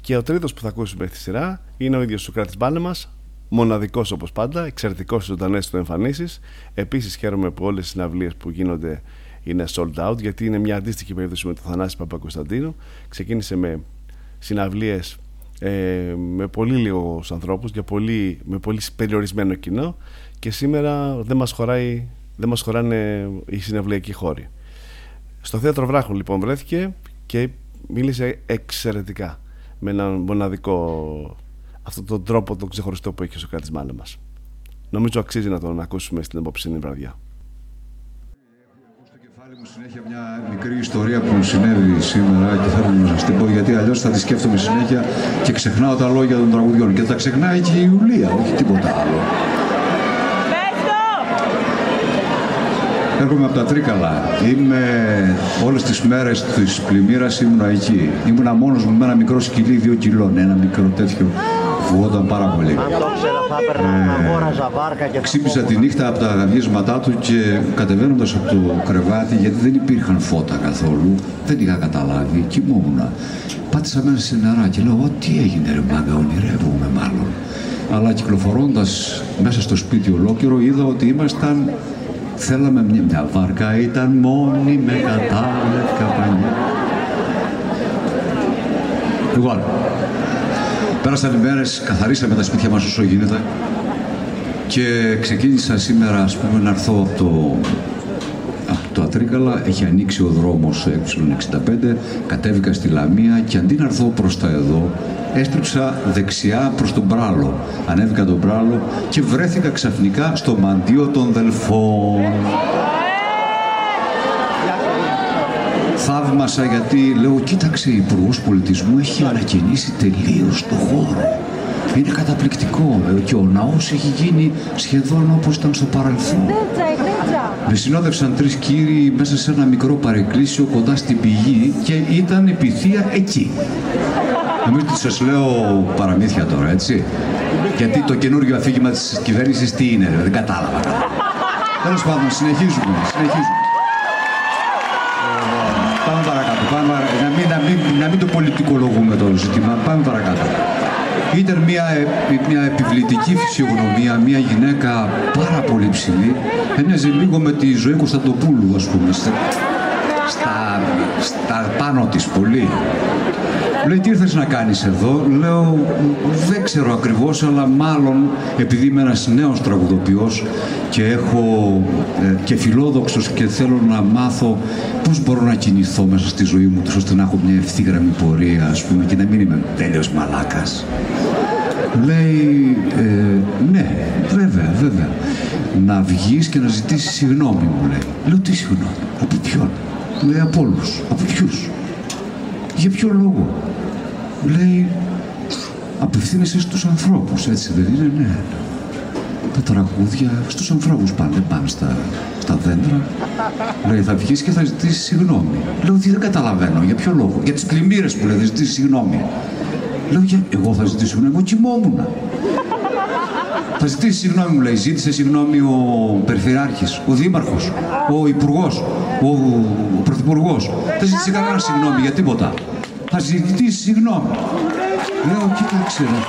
S1: Και ο τρίτος που θα ακούσουμε στη σειρά είναι ο ίδιος ο Σοκράτης Μάλαμας, μοναδικός όπως πάντα, εξαιρετικός στις ζωντανές του εμφανίσεις. Επίσης χαίρομαι που όλες οι συναυλίες που γίνονται είναι sold out γιατί είναι μια αντίστοιχη περίπτωση με τον Θανάση Παπακοσταντίνου. Ξεκίνησε με συναυλίες ε, με πολύ λίγους ανθρώπους για πολύ, με πολύ περιορισμένο κοινό και σήμερα δεν μας, χωράει, δεν μας χωράνε οι συνευλιακοί χώροι. Στο θέατρο Βράχων λοιπόν βρέθηκε και μίλησε εξαιρετικά με έναν μοναδικό αυτόν τον τρόπο τον ξεχωριστό που έχει ο Σοκράτης Μάλε μας. Νομίζω αξίζει να τον ακούσουμε στην επόψηνή βραδιά
S12: συνέχεια μια μικρή ιστορία που συνέβη σήμερα και θέλω να σας την πω γιατί αλλιώς θα τη σκέφτομαι συνέχεια και ξεχνάω τα λόγια των τραγουδιών. Και τα ξεχνάει και η Ιουλία, όχι τίποτα άλλο. Έρχομαι από τα Τρίκαλα. Είμαι όλες τις μέρες της πλημμύρας ήμουνα εκεί. Ήμουνα μόνος μου με ένα μικρό σκυλί δύο κιλών, ένα μικρό τέτοιο φοβόταν πάρα πολύ. Ε, ξύπνησα τη νύχτα από τα γαβίσματά του και κατεβαίνοντας από το κρεβάτι, γιατί δεν υπήρχαν φώτα καθόλου, δεν είχα καταλάβει, κοιμόμουν. Πάτησα μέσα σε νερά και λέω, τι έγινε ρε μάγκα, ονειρεύομαι μάλλον. Αλλά κυκλοφορώντας μέσα στο σπίτι ολόκληρο είδα ότι ήμασταν Θέλαμε μια, μια βάρκα, ήταν μόνη με κατάλευκα πανιά. Λοιπόν, Πέρασαν οι μέρες, καθαρίσαμε τα σπίτια μας όσο γίνεται και ξεκίνησα σήμερα ας πούμε να έρθω από το, από το Ατρίκαλα, έχει ανοίξει ο δρόμος ε65, κατέβηκα στη Λαμία και αντί να έρθω προς τα εδώ, έστριψα δεξιά προς τον Πράλο. Ανέβηκα τον Πράλο και βρέθηκα ξαφνικά στο μαντίο των Δελφών. Θαύμασα γιατί λέω κοίταξε η υπουργός πολιτισμού έχει ανακαινήσει τελείως το χώρο. Είναι καταπληκτικό λέω, και ο ναός έχει γίνει σχεδόν όπως ήταν στο παρελθόν. Με συνόδευσαν τρεις κύριοι μέσα σε ένα μικρό παρεκκλήσιο κοντά στην πηγή και ήταν η εκεί. Νομίζω ότι σας λέω παραμύθια τώρα, έτσι. Γιατί το καινούργιο αφήγημα της κυβέρνησης τι είναι, δεν κατάλαβα. Τέλος πάντων, συνεχίζουμε, συνεχίζουμε. Να, μην, να, μην, να μην το πολιτικολογούμε το ζήτημα. Πάμε παρακάτω. Ήταν μια, μια επιβλητική φυσιογνωμία, μια γυναίκα πάρα πολύ ψηλή. Έμοιαζε λίγο με τη ζωή Κωνσταντοπούλου, ας πούμε, στα, στα, στα πάνω της πολύ. Λέει τι ήρθες να κάνεις εδώ; Λέω δεν ξέρω ακριβώς αλλά μάλλον επειδή είμαι ένας νέος τραγουδοποιός και έχω ε, και φιλόδοξος και θέλω να μάθω πώς μπορώ να κινηθώ μέσα στη ζωή μου ώστε να έχω μια ευθύγραμμη πορεία ας πούμε και να μην είμαι τέλειος μαλάκας. Λέει, ε, ναι, βέβαια, βέβαια. Να βγεις και να ζητήσεις συγγνώμη μου, λέει. Λέω, τι συγγνώμη, από ποιον; Λέει, από όλους. Από ποιους; Για ποιο λόγο; Μου λέει, απευθύνεσαι στους ανθρώπους, έτσι δεν είναι, ναι. Τα τραγούδια στους ανθρώπους πάνε, δεν πάνε στα, στα δέντρα. Λέει, θα βγεις και θα ζητήσεις συγγνώμη. Λέω, τι δεν καταλαβαίνω, για ποιο λόγο. Για τις πλημμύρες που λέει, θα ζητήσεις συγγνώμη. Λέω, για... εγώ θα ζητήσω συγγνώμη, εγώ κοιμόμουν. Θα ζητήσεις συγγνώμη, μου λέει. Ζήτησε συγγνώμη ο Περιφερειάρχης, ο Δήμαρχος, ο Υπουργός, ο, ο Πρωθυπουργός. Δεν ζήτησε κανένα συγγνώμη για τίποτα. Θα ζητήσει συγγνώμη. Λέω, κοίταξε, ρε.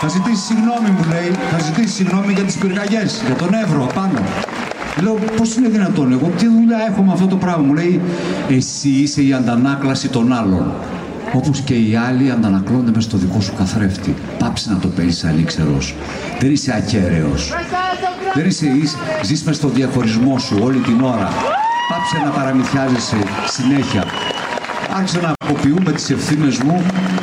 S12: Θα ζητήσει συγγνώμη, μου λέει. Θα ζητήσει συγγνώμη για τις πυρκαγιές, για τον Εύρο απάνω. Λέω, πώς είναι δυνατόν, εγώ τι δουλειά έχω με αυτό το πράγμα. Μου λέει, εσύ είσαι η αντανάκλαση των άλλων. Όπως και οι άλλοι αντανακλώνται μέσα στο δικό σου καθρέφτη. Πάψε να το παίζεις αλήξερος. Δεν είσαι ακέραιος. Δεν είσαι εις, ζεις μες στο διαχωρισμό σου όλη την ώρα. Πάψε να παραμυθιάζεσαι συνέχεια. Άρχισα να αποποιούμε τις ευθύνες μου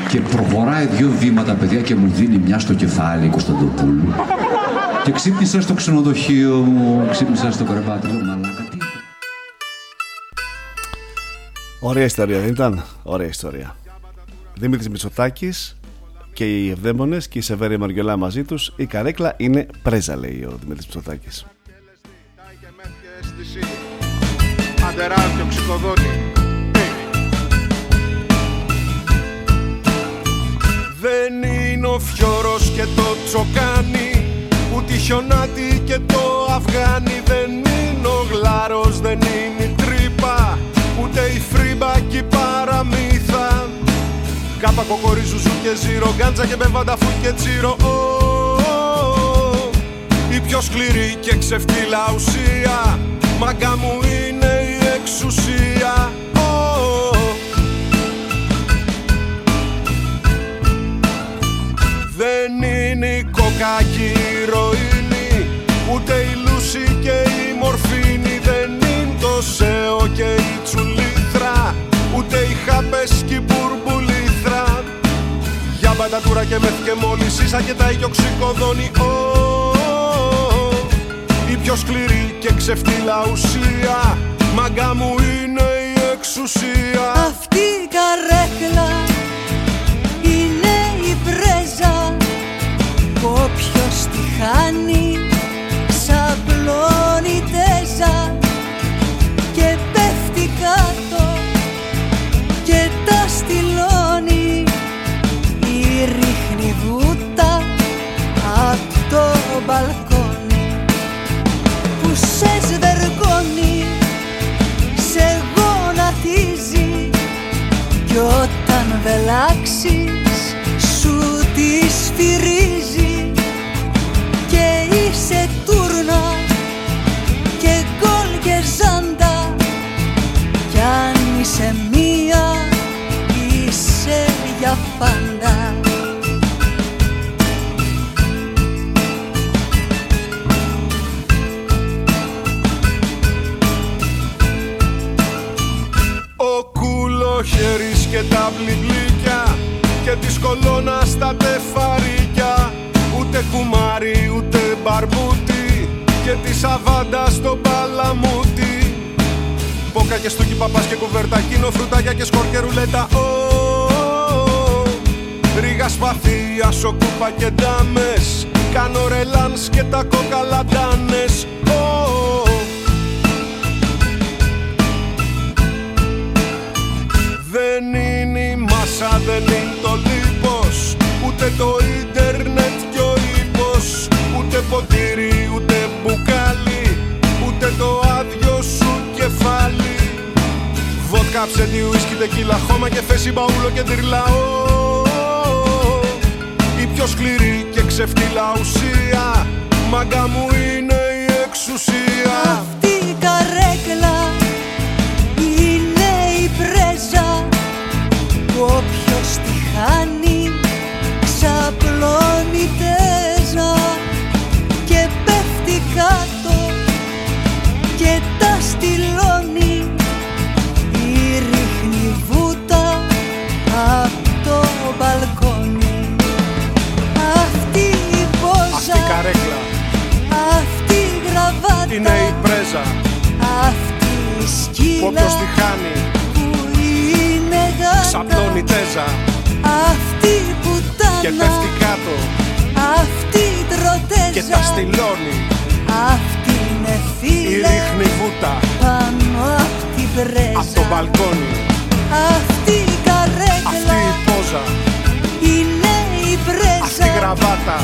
S12: και προχωράει δύο βήματα παιδιά και μου δίνει μια στο κεφάλι η Κωνσταντοπούλου. Και ξύπνησα στο ξενοδοχείο μου, ξύπνησα στο κρεβάτι μου, μαλάκα, τι
S1: Ωραία ιστορία δεν ήταν; Ωραία ιστορία. Δημήτρης Μητσοτάκης και οι Ευδαίμονες και η Σεβέρια Μαργιολά μαζί τους. Η καρέκλα είναι πρέζα λέει ο Δημήτρης Μητσοτάκης.
S13: Αντεράω
S14: Δεν είναι ο φιόρος και το τσοκάνι Ούτε η χιονάτη και το αυγάνι Δεν είναι ο γλάρος, δεν είναι η τρύπα Ούτε η φρύμπα και η παραμύθα. Κάπα κοκορίζου σου και ζύρο Γκάντζα και μπεβανταφού και τσίρο. Ω, ω, ω. Η πιο σκληρή και ξεφτύλα ουσία. Μάγκα μου είναι η εξουσία η κόκα και η ηρωίνη Ούτε η λούση και η μορφίνη Δεν είναι το σέο και η τσουλήθρα Ούτε οι χάπες και η μπουρμπουλήθρα. Για μπατατούρα και μεθ και μόλις ίσα και τα οικιοξικοδόνη Ω, η πιο σκληρή και ξεφτύλα ουσία. Μάγκα μου είναι η εξουσία.
S15: Αυτή η καρέκλα όποιος τη χάνει ξαπλώνει τέζα και πέφτει κάτω και τα στυλώνει. Η ρίχνει βούτα απ' το μπαλκόνι που σε σβεργώνει σε γονατίζει κι όταν βελάξεις σου τη σφυρίζει είσαι μία είσαι για πάντα.
S14: Ο κουλοχέρης και τα μπλιμπλίκια Και της κολόνας τα τεφαρίκια. Ούτε κουμάρι ούτε μπαρμπούτι Και τη σαβάντα στο παλαμούτι Πόκα και στούκι παπάς και κουβερτακίνο Φρουτάκια και σκορ και ρουλέτα. Ω, Ρίγα σπαθία, σοκούπα και ντάμες. Κάνω ρελάνς και τα κοκαλαντάνες Ω, Βότκα, ψέτη, ουίσκι, τεκίλα, χώμα και φέση, μπαούλο και τυρλαό Η πιο σκληρή και ξεφτύλα ουσία Μάγκα μου είναι η εξουσία.
S15: Αυτή η καρέκλα είναι η πρέζα. Που όποιος τη χάνει όποιος τη χάνει Ξαπλώνει τέζα. Αυτή που τα
S14: Και πέφτει κάτω.
S15: Αυτή τροτέζα.
S14: Και τα στυλώνει.
S15: Αυτή είναι
S14: φίλε. ρίχνει βούτα.
S15: Πάνω απ' την
S14: πρέζα. Απ'
S15: το
S13: μπαλκόνι.
S15: Αυτή η καρέκλα.
S13: Αυτή η πόζα.
S15: Είναι η πρέζα.
S13: Αυτή η γραβάτα.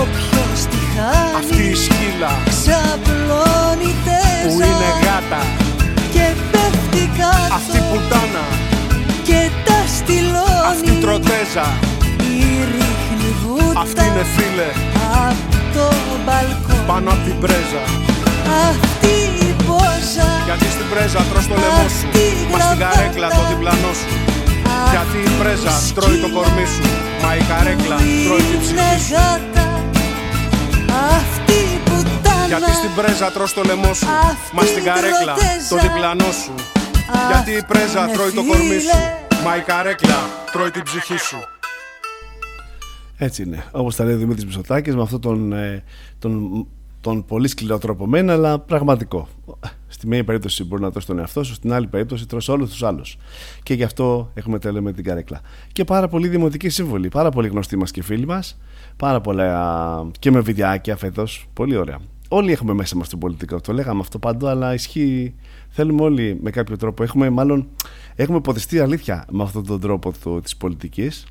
S15: Όποιος τη χάνει
S13: Αυτή η σκύλα.
S15: Ξαπλώνει τέζα.
S13: Που είναι γάτα
S15: πέφτει κάτω
S13: Αυτή η πουτάνα
S15: Και τα στυλώνει.
S13: Αυτή η τροτέζα.
S15: Η ρίχνει βούτα
S13: Αυτή είναι φίλε.
S15: Απ' το μπαλκόνι.
S13: Πάνω απ' την πρέζα.
S15: Αυτή η πόζα.
S13: Γιατί στην πρέζα τρως το λαιμό σου. Μα στην καρέκλα το διπλανό σου. Γιατί η πρέζα τρώει το κορμί σου. Μα η καρέκλα τρώει την ψυχή σου.
S15: γάτα Αυτή η πουτάνα
S13: Γιατί στην πρέζα τρως το λαιμό σου. Μα στην καρέκλα το διπλανό σου Γιατί η πρέζα
S15: είναι
S13: τρώει το κορμί σου
S15: φίλε.
S13: Μα η καρέκλα τρώει την ψυχή σου
S1: Έτσι είναι. Όπως τα λέει ο Δημήτρης Μητσοτάκης, με αυτόν τον, ε, τον, τον πολύ σκληρό τρόπο μένα, αλλά πραγματικό. Στη μία περίπτωση μπορεί να τρώσει τον εαυτό σου, στην άλλη περίπτωση τρώσει όλους τους άλλους. Και γι' αυτό έχουμε τέλο με την καρέκλα. Και πάρα πολλοί δημοτικοί σύμβολοι, πάρα πολύ γνωστοί μας και φίλοι μας. Πάρα πολλά α, και με βιντεάκια φέτος. Πολύ ωραία. Όλοι έχουμε μέσα μας την πολιτικό. Το λέγαμε αυτό παντού, αλλά ισχύει. Θέλουμε όλοι με κάποιο τρόπο. Έχουμε μάλλον έχουμε ποτιστεί αλήθεια με αυτόν τον τρόπο της πολιτικής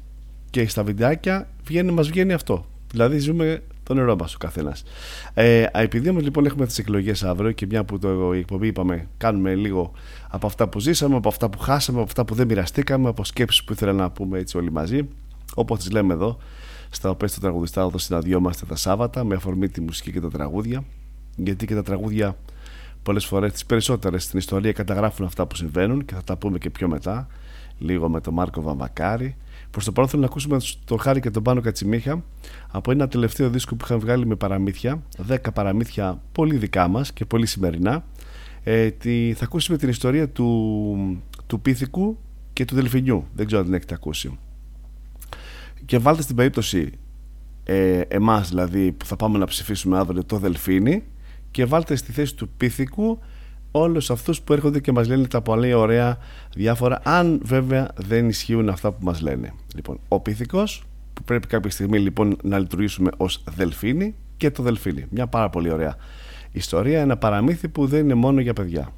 S1: και στα βιντεάκια βγαίνει, μας βγαίνει αυτό. Δηλαδή ζούμε το νερό μας ο καθένας. Ε, επειδή όμως λοιπόν έχουμε τις εκλογές αύριο και μια που το η εκπομπή είπαμε κάνουμε λίγο από αυτά που ζήσαμε, από αυτά που χάσαμε, από αυτά που δεν μοιραστήκαμε, από σκέψεις που ήθελα να πούμε έτσι όλοι μαζί, όπως τις λέμε εδώ, στα οποία στο τραγουδιστά εδώ συναντιόμαστε τα Σάββατα με αφορμή τη μουσική και τα τραγούδια, γιατί και τα τραγούδια πολλές φορές τις περισσότερες στην ιστορία καταγράφουν αυτά που συμβαίνουν και θα τα πούμε και πιο μετά, λίγο με τον Μάρκο Βαμβακάρη Προς το παρόν θέλω να ακούσουμε τον Χάρη και τον Πάνο Κατσιμίχα από ένα τελευταίο δίσκο που είχαν βγάλει με παραμύθια. 10 παραμύθια πολύ δικά μας και πολύ σημερινά. Ε, τη, θα ακούσουμε την ιστορία του, του Πίθηκου και του Δελφινιού. Δεν ξέρω αν την έχετε ακούσει. Και βάλτε στην περίπτωση ε, εμάς δηλαδή που θα πάμε να ψηφίσουμε αύριο το Δελφίνι και βάλτε στη θέση του Πίθηκου όλους αυτούς που έρχονται και μας λένε τα πολύ ωραία διάφορα αν βέβαια δεν ισχύουν αυτά που μας λένε. Λοιπόν ο πίθηκος που πρέπει κάποια στιγμή λοιπόν να λειτουργήσουμε ως δελφίνι και το δελφίνι. Μια πάρα πολύ ωραία ιστορία ένα παραμύθι που δεν είναι μόνο για παιδιά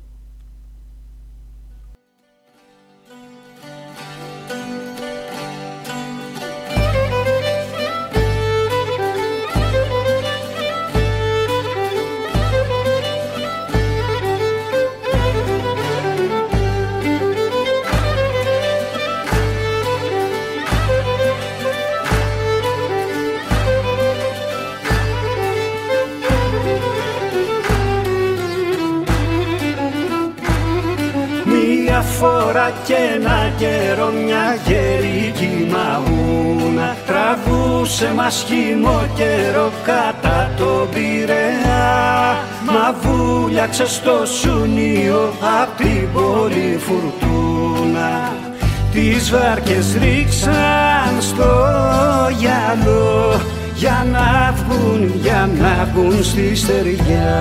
S5: φορά και ένα καιρό μια γερική μαγούνα. Τραβούσε μας χυμό καιρό κατά το Πειραιά. Μα βούλιαξε στο σουνίο απ' την πόλη φουρτούνα. Τις βάρκες ρίξαν στο γυαλό για να βγουν, για να βγουν στη στεριά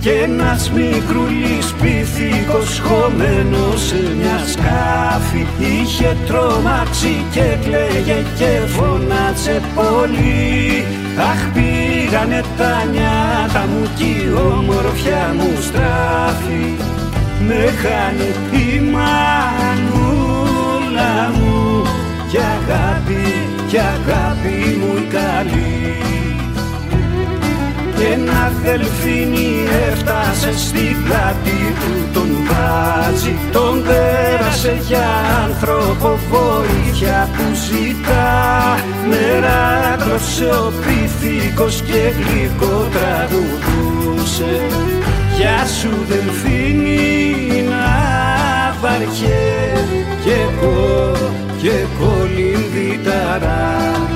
S5: και ένας μικρούλης πίθηκος χωμένος σε μια σκάφη είχε τρομάξει και κλαίγε και φωνάτσε πολύ. Αχ πήγανε τα νιάτα μου κι η ομορφιά μου στράφει Με χάνει η μανούλα μου. Κι αγάπη, κι αγάπη μου η καλή και ένα δελφίνι έφτασε στην πλάτη του τον βάζει. Τον πέρασε για άνθρωπο βοήθεια που ζητά. Μεράκλωσε ο πίθηκος και γλυκό τραγουδούσε. Γεια σου δελφίνι να βαριέ και εγώ και κολυμβηταρά και εκεί που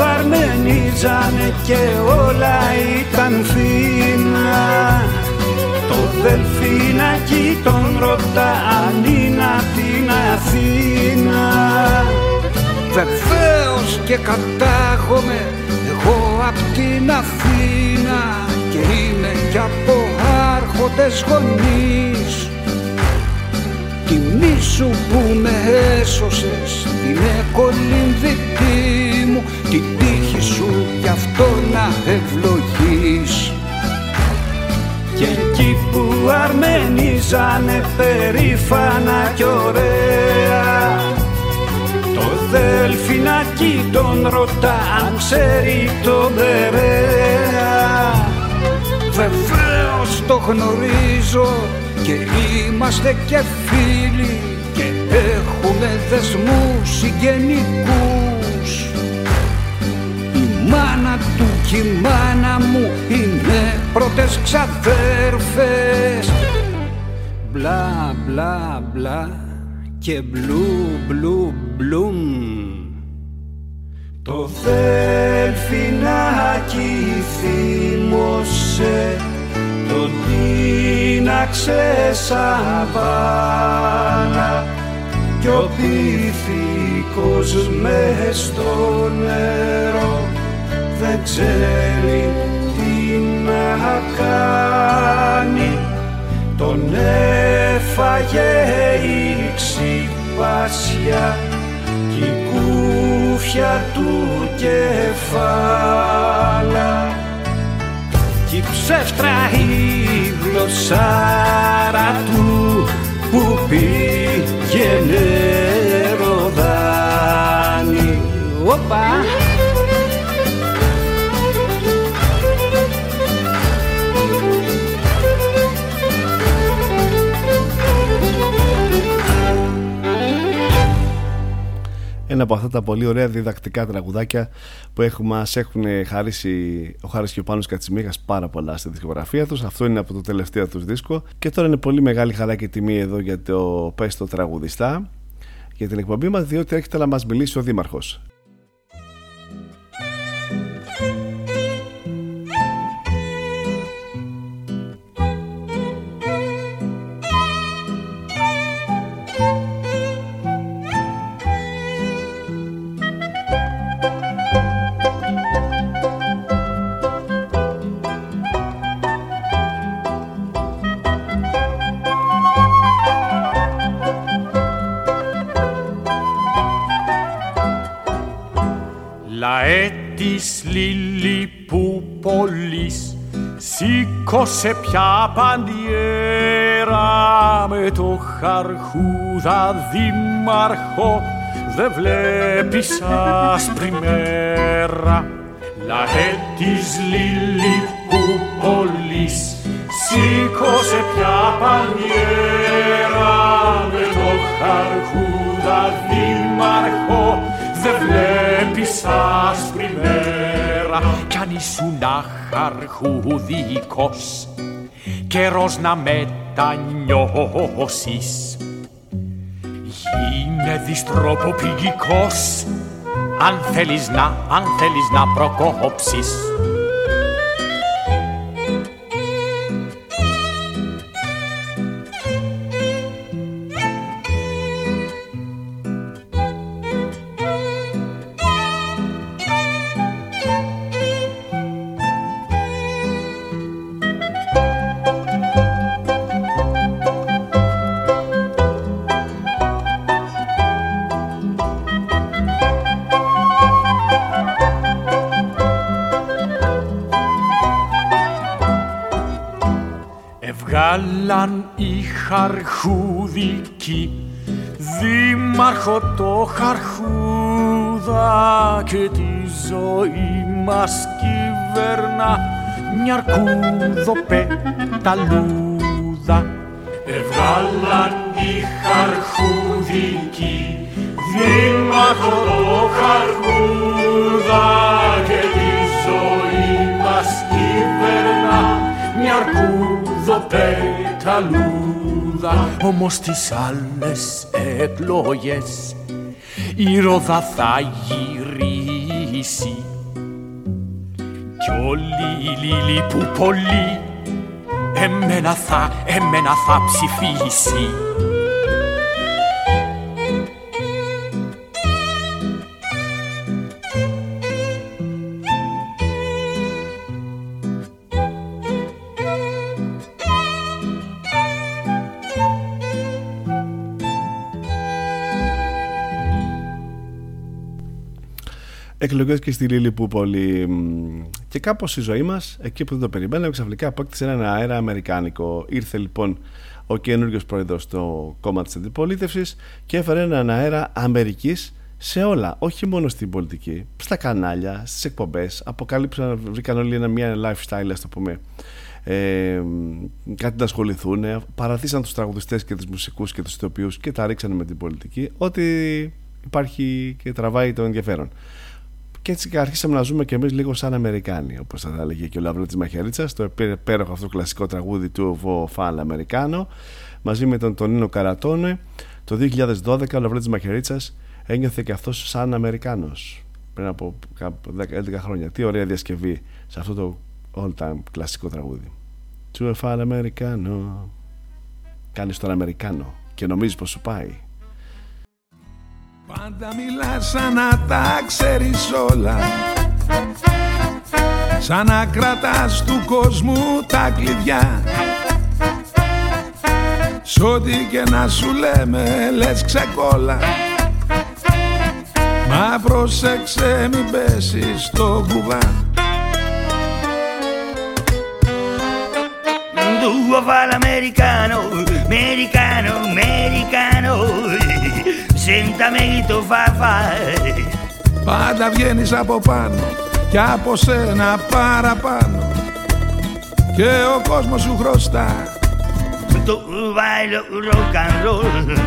S5: αρμενίζανε και όλα ήταν φίνα Το δελφίνακι τον ρωτά αν είναι απ' την Αθήνα.
S16: Βεβαίως και κατάγομαι εγώ απ' την Αθήνα και είμαι κι από άρχοντες γονείς Τιμή σου που με έσωσες την εκολυμβητή μου την τύχη σου γι' αυτό να ευλογείς.
S17: Και εκεί που αρμενίζανε περήφανα κι ωραία. Το δελφινάκι τον ρωτά αν ξέρει τον Περέα. Βεβαίως το γνωρίζω και είμαστε και φίλοι και έχουμε δεσμούς συγγενικούς. Η μάνα του και η μάνα μου είναι πρώτες ξαδέρφες. Μπλα μπλα μπλα και μπλου μπλου μπλουμ Το δελφινάκι θύμωσε τον τίναξε σαβάνα κι ο πίθηκος μες στο νερό δεν ξέρει τι να κάνει. Τον έφαγε η ξυπάσια κι η κούφια του κεφάλα κι η ψεύτρα η γλωσσάρα του που πήγαινε ροδάνι Οπα!
S1: Ένα από αυτά τα πολύ ωραία διδακτικά τραγουδάκια που έχουμε, μας έχουν χαρίσει ο Χάρης και ο Πάνος Κατσιμίχας πάρα πολλά στη δισκογραφία τους. Αυτό είναι από το τελευταίο τους δίσκο και τώρα είναι πολύ μεγάλη χαρά και τιμή εδώ για το πες το τραγουδιστά για την εκπομπή μας διότι έρχεται να μας μιλήσει ο Δήμαρχος.
S8: Σήκωσε πια παντιέρα με το χαρχούδα δήμαρχο. Δε βλέπεις άσπρη μέρα. Λαέ της πόλης σήκωσε πια παντιέρα με το χαρχούδα δήμαρχο δε βλέπεις άσπρη μέρα κι αν ήσουν αρχουδικός καιρός να μετανιώσεις. Γίνε διστροποπηγικός αν θέλεις να, αν θέλεις να προκόψεις χαρχούδικη δήμαρχο το χαρχούδα και τη ζωή μας κυβερνά μια αρκούδο πεταλούδα Εβγάλαν οι χαρχούδικοι δήμαρχο το χαρχούδα και τη ζωή μας κυβερνά μια αρκούδο πεταλούδα όμως τις άλλες εκλογές η ρόδα θα γυρίσει. Κι όλοι οι λίλοι που πολύ εμένα θα, εμένα θα ψηφίσει
S1: εκλογές και στη Λίλη που πολύ και κάπως η ζωή μας εκεί που δεν το περιμέναμε ξαφνικά απόκτησε ένα αέρα αμερικάνικο. Ήρθε λοιπόν ο καινούριο πρόεδρος στο κόμμα της αντιπολίτευσης και έφερε έναν αέρα Αμερικής σε όλα, όχι μόνο στην πολιτική, στα κανάλια, στις εκπομπές, αποκάλυψαν, βρήκαν όλοι ένα, μια lifestyle, ας το πούμε, ε, κάτι να ασχοληθούν, παραθήσαν τους τραγουδιστές και τους μουσικούς και τους ηθοποιούς και τα ρίξαν με την πολιτική, ότι υπάρχει και τραβάει το ενδιαφέρον. Και έτσι αρχίσαμε να ζούμε κι εμείς λίγο σαν Αμερικάνοι, όπως θα έλεγε και ο Λαύρο της Μαχαιρίτσα, το υπέροχο αυτό κλασικό τραγούδι του Βο Φάλ Αμερικάνο, μαζί με τον Τονίνο Καρατόνε. Το 2012 ο Λαύρο της Μαχαιρίτσας ένιωθε και αυτός σαν Αμερικάνος. Πριν από 11 χρόνια. Τι ωραία διασκευή σε αυτό το all time κλασικό τραγούδι. To a Fall Americano. Κάνεις τον Αμερικάνο και νομίζεις πως σου πάει.
S18: Πάντα μιλάς σαν να τα ξέρεις όλα. Σαν να κρατάς του κόσμου τα κλειδιά. Σ' ό,τι και να σου λέμε λες ξεκόλα. Μα πρόσεξε μην πέσεις στο κουβά.
S19: Tu fa l'americano, americano, americano Ζήνταμε ή το βαβάρι
S18: Πάντα βγαίνεις από πάνω και από σένα παραπάνω. Και ο κόσμος σου χρωστά.
S19: Το βάλω rock and roll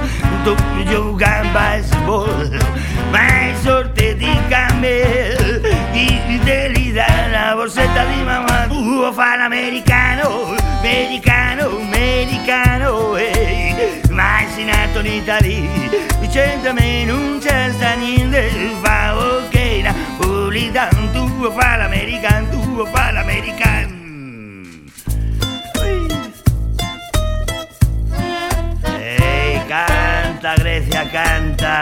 S19: Το yoga basketball Μας ορτεδίκαμε Η τελίδα να βορσέτα τη μαμά Που ο φαν μερικάνο. Αμερικάνο, αμερικάνο Μας είναι τον nato in Italia, vicenda me non c'è sta niente, fa ok, napolitan, tu fa l'americano, tu fa l'americano. Canta Grecia, canta.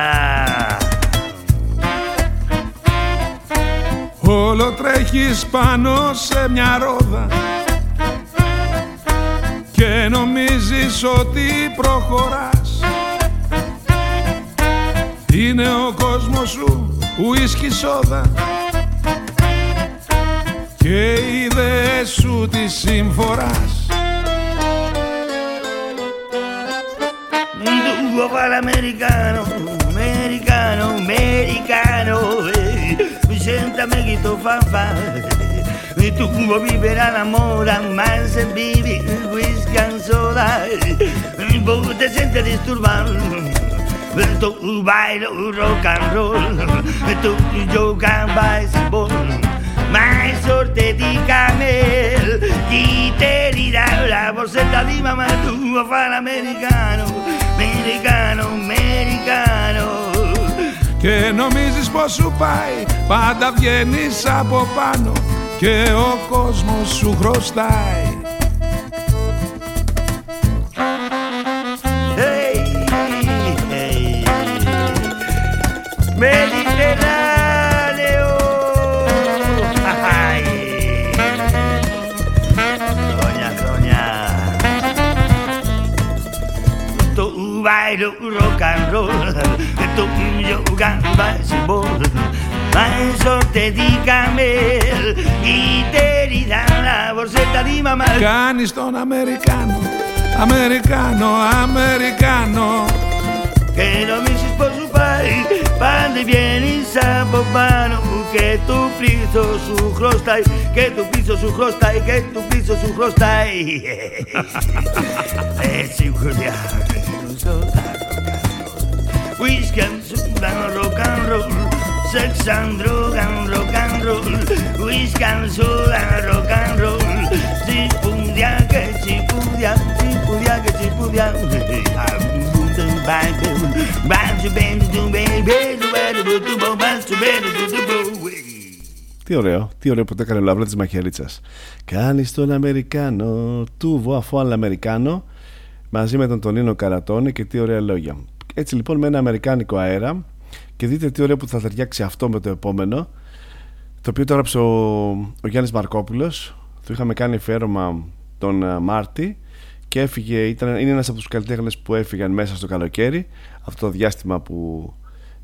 S18: Όλο τρέχεις πάνω σε μια ρόδα και νομίζεις ότι προχωράς είναι ο κόσμος σου ουίσκι σόδα και οι ιδέες σου
S19: της συμφορά. Λίγο παραμερικάνο, μερικάνο, μερικάνο, μη σέντα με γι' το φαμφά. Mi tu cubo vivera la mora, ma se vivi whisky and soda, il bocco ti sente disturbando. Tu vai rock and roll, tu gioca a baseball, ma è sorte di camel, chi te dirà la borsetta di mamma, tu fa l'americano, americano, americano.
S18: Και νομίζεις πως σου πάει Πάντα βγαίνεις από πάνω Και ο κόσμος σου χρωστάει
S19: Mediterráneo. Ay. Doña, doña. Tu bailo rock and roll, tu yoga baseball. Ma in sorte di camel, i te ridà la borsetta di mamma.
S18: Κάνεις τον Αμερικάνο Αμερικάνο, Αμερικάνο
S19: Και νομίζεις πως σου πάει Πάντα βγαίνεις από πάνω Και του πίσω σου χρωστάει Και του πίσω σου χρωστάει Και του πίσω σου χρωστάει Έτσι χωριά Whisky and soda, rock and roll. Sex and drug and rock and roll. Whisky and soda, rock and roll. Si pudia que si pudia Si pudia que si pudia
S1: Τι ωραίο, τι ωραίο που το έκανε ο Λαύρο της Μαχαιρίτσα. Κάνει τον Αμερικάνο, του βοαφό αλλά Αμερικάνο, μαζί με τον Τονίνο Καρατόνε και τι ωραία λόγια. Έτσι λοιπόν με ένα αμερικάνικο αέρα και δείτε τι ωραίο που θα ταιριάξει αυτό με το επόμενο, το οποίο το έγραψε ο, ο Γιάννης Μαρκόπουλος, το είχαμε κάνει εφαίρωμα τον ε, Μάρτι και έφυγε, ήταν, είναι ένας από τους καλλιτέχνες που έφυγαν μέσα στο καλοκαίρι αυτό το διάστημα που,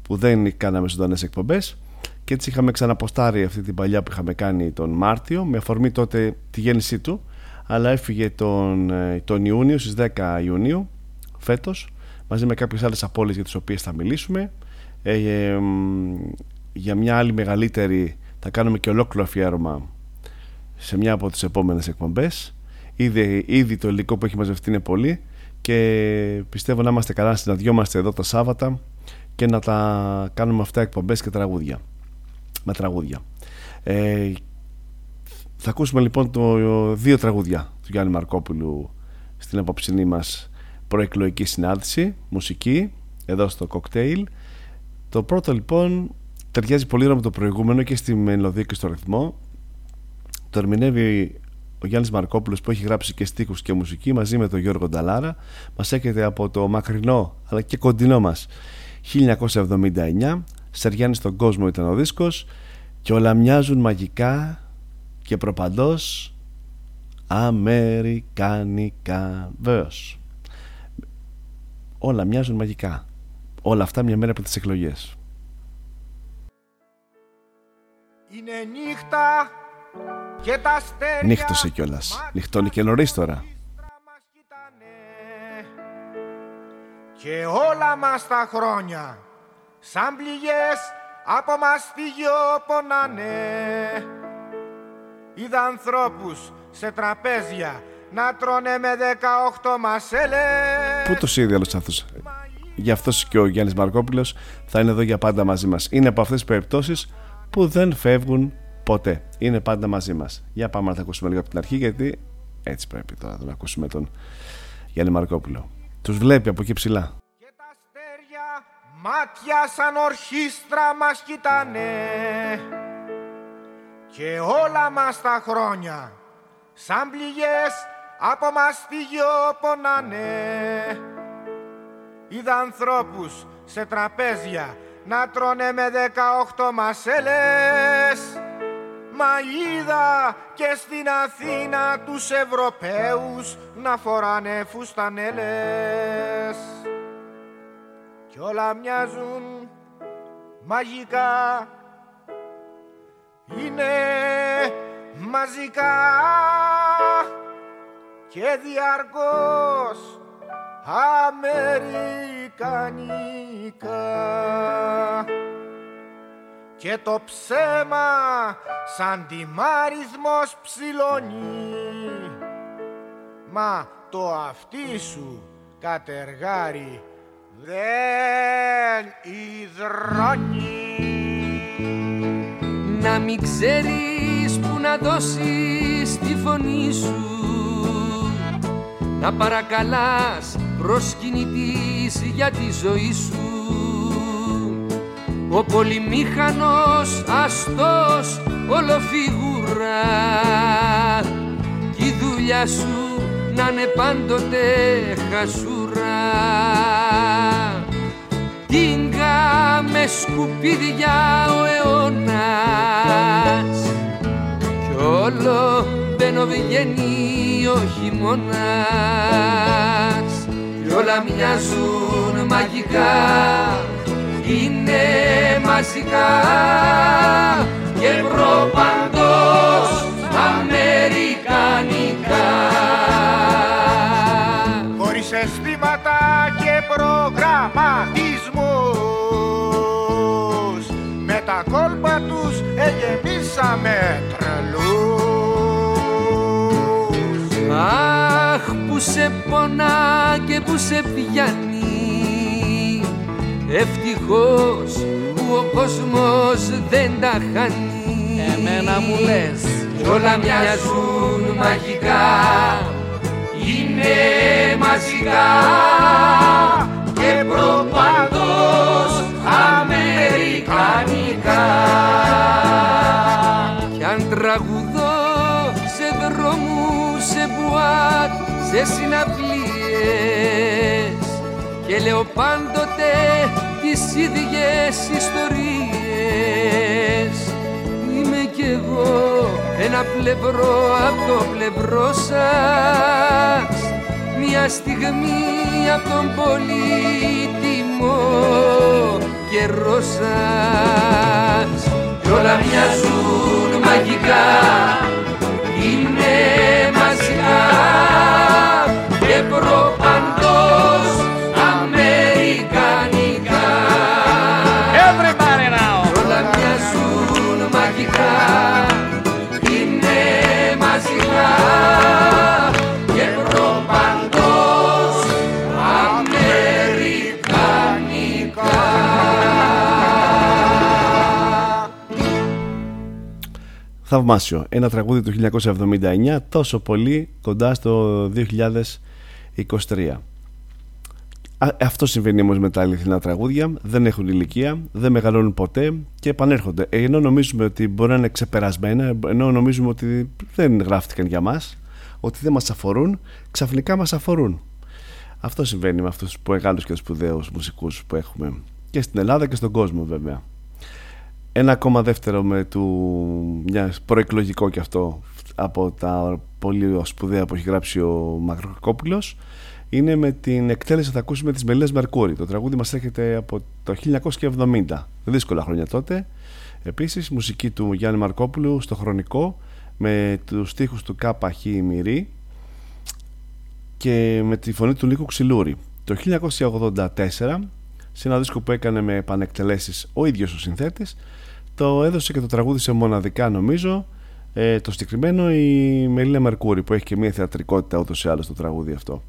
S1: που δεν κάναμε ζωντανές εκπομπές. Και έτσι είχαμε ξαναποστάρει αυτή την παλιά που είχαμε κάνει τον Μάρτιο με αφορμή τότε τη γέννησή του. Αλλά έφυγε τον, ε, τον Ιούνιο στις 10 Ιουνίου φέτος μαζί με κάποιες άλλες απώλειες για τις οποίες θα μιλήσουμε. Ε, για μια άλλη μεγαλύτερη θα κάνουμε και ολόκληρο αφιέρωμα σε μια από τις επόμενες εκπομπές ήδη, ήδη το υλικό που έχει μαζευτεί είναι πολύ και πιστεύω να είμαστε καλά να συναντιόμαστε εδώ τα Σάββατα και να τα κάνουμε αυτά εκπομπές και τραγούδια με τραγούδια ε, θα ακούσουμε λοιπόν το δύο τραγούδια του Γιάννη Μαρκόπουλου στην απόψηνή μας προεκλογική συνάντηση, μουσική, εδώ στο κοκτέιλ. Το πρώτο λοιπόν ταιριάζει πολύ ωραία με το προηγούμενο και στη μελωδία και στο ρυθμό. Το ερμηνεύει ο Γιάννης Μαρκόπουλος που έχει γράψει και στίχους και μουσική μαζί με τον Γιώργο Νταλάρα. Μας έρχεται από το μακρινό αλλά και κοντινό μας 1979. Σεριάννης στον κόσμο ήταν ο δίσκος και όλα μοιάζουν μαγικά και προπαντός αμερικανικά Βέβαιος όλα μοιάζουν μαγικά όλα αυτά μια μέρα από τις εκλογές
S20: Είναι νύχτα και τα αστέρια
S1: Νύχτωσε κιόλας. Νυχτώνει και νωρίς τώρα.
S20: Και όλα μας τα χρόνια Σαν πληγές από μαστίγιο πονάνε. Είδα ανθρώπους σε τραπέζια να τρώνε με 18 μασέλες.
S1: Πού το είδε άλλος άνθρωπος; Γι' αυτός και ο Γιάννης Μαρκόπουλος θα είναι εδώ για πάντα μαζί μας. Είναι από αυτές τις περιπτώσεις που δεν φεύγουν ποτέ Είναι πάντα μαζί μας. Για πάμε να τα ακούσουμε λίγο από την αρχή γιατί έτσι πρέπει τώρα να ακούσουμε τον Γιάννη Μαρκόπουλο. Τους βλέπει από εκεί ψηλά.
S20: Μάτια σαν ορχήστρα μας κοιτάνε. Και όλα μας τα χρόνια Σαν πληγές από μαστίγιο πονάνε. Είδα ανθρώπους σε τραπέζια να τρώνε με 18 μασέλες Μα είδα και στην Αθήνα τους Ευρωπαίους να φοράνε φουστανέλες. Κι όλα μοιάζουν μαγικά. Είναι μαζικά. Και διαρκώς αμερικανικά και το ψέμα σαν τιμάρισμος ψηλώνει. Μα το αυτί σου κατεργάρι δεν υδρώνει.
S21: Να μην ξέρεις που να δώσεις τη φωνή σου. Να παρακαλάς προσκυνητής για τη ζωή σου Ο πολυμήχανος αστός ολοφίγουρα Κι η δουλειά σου να είναι πάντοτε χασούρα. Τίγκα με σκουπίδια ο αιώνας. Κι όλο μπαίνω βγαίνει ο χειμώνας. Κι όλα μοιάζουν μαγικά είναι μαζικά και προπαντός αμερικανικά.
S20: Χωρίς αισθήματα και προγραμματισμούς με τα κόλπα τους εγεμίσαμε τρελούς.
S21: Αχ που σε πονά και που σε πιάνει Ευτυχώς που ο κόσμος δεν τα χάνει.
S17: Εμένα μου λες
S21: Κι όλα μοιάζουν μαγικά. Είναι μαζικά. Και προπαντός αμερικανικά. Κι αν τραγουδώ σε δρόμους, σε μπουάτ, σε συναυλίες Και λέω πάντοτε τις ίδιες ιστορίες. Είμαι κι εγώ ένα πλευρό από το πλευρό σας. Μια στιγμή από τον πολύτιμο καιρό σας. Κι όλα μοιάζουν μαγικά είναι μαζικά. Και προπαντός
S1: Θαυμάσιο. Ένα τραγούδι του 1979, τόσο πολύ κοντά στο 2023. Α, αυτό συμβαίνει όμως με τα αληθινά τραγούδια. Δεν έχουν ηλικία, δεν μεγαλώνουν ποτέ και επανέρχονται. Ε, Ενώ νομίζουμε ότι μπορεί να είναι ξεπερασμένα, ενώ νομίζουμε ότι δεν γράφτηκαν για μας, ότι δεν μας αφορούν, ξαφνικά μας αφορούν. Αυτό συμβαίνει με αυτούς του μεγάλους και σπουδαίους μουσικούς που έχουμε και στην Ελλάδα και στον κόσμο βέβαια. Ένα ακόμα δεύτερο με του μια προεκλογικό και αυτό από τα πολύ σπουδαία που έχει γράψει ο Μακροκόπουλος είναι με την εκτέλεση θα ακούσουμε τις Μελές Μερκούρη. Το τραγούδι μας έρχεται από το 1970, δύσκολα χρόνια τότε. Επίσης μουσική του Γιάννη Μαρκόπουλου στο χρονικό με τους στίχους του Κάπα Χ. Μυρί και με τη φωνή του Νίκου Ξυλούρη. Το 1984 σε ένα δίσκο που έκανε με επανεκτελέσεις ο ίδιος ο συνθέτης το έδωσε και το τραγούδισε μοναδικά νομίζω. Ε, το συγκεκριμένο η Μελίνα Μερκούρη που έχει και μια θεατρικότητα ούτως ή άλλως το τραγούδι αυτό.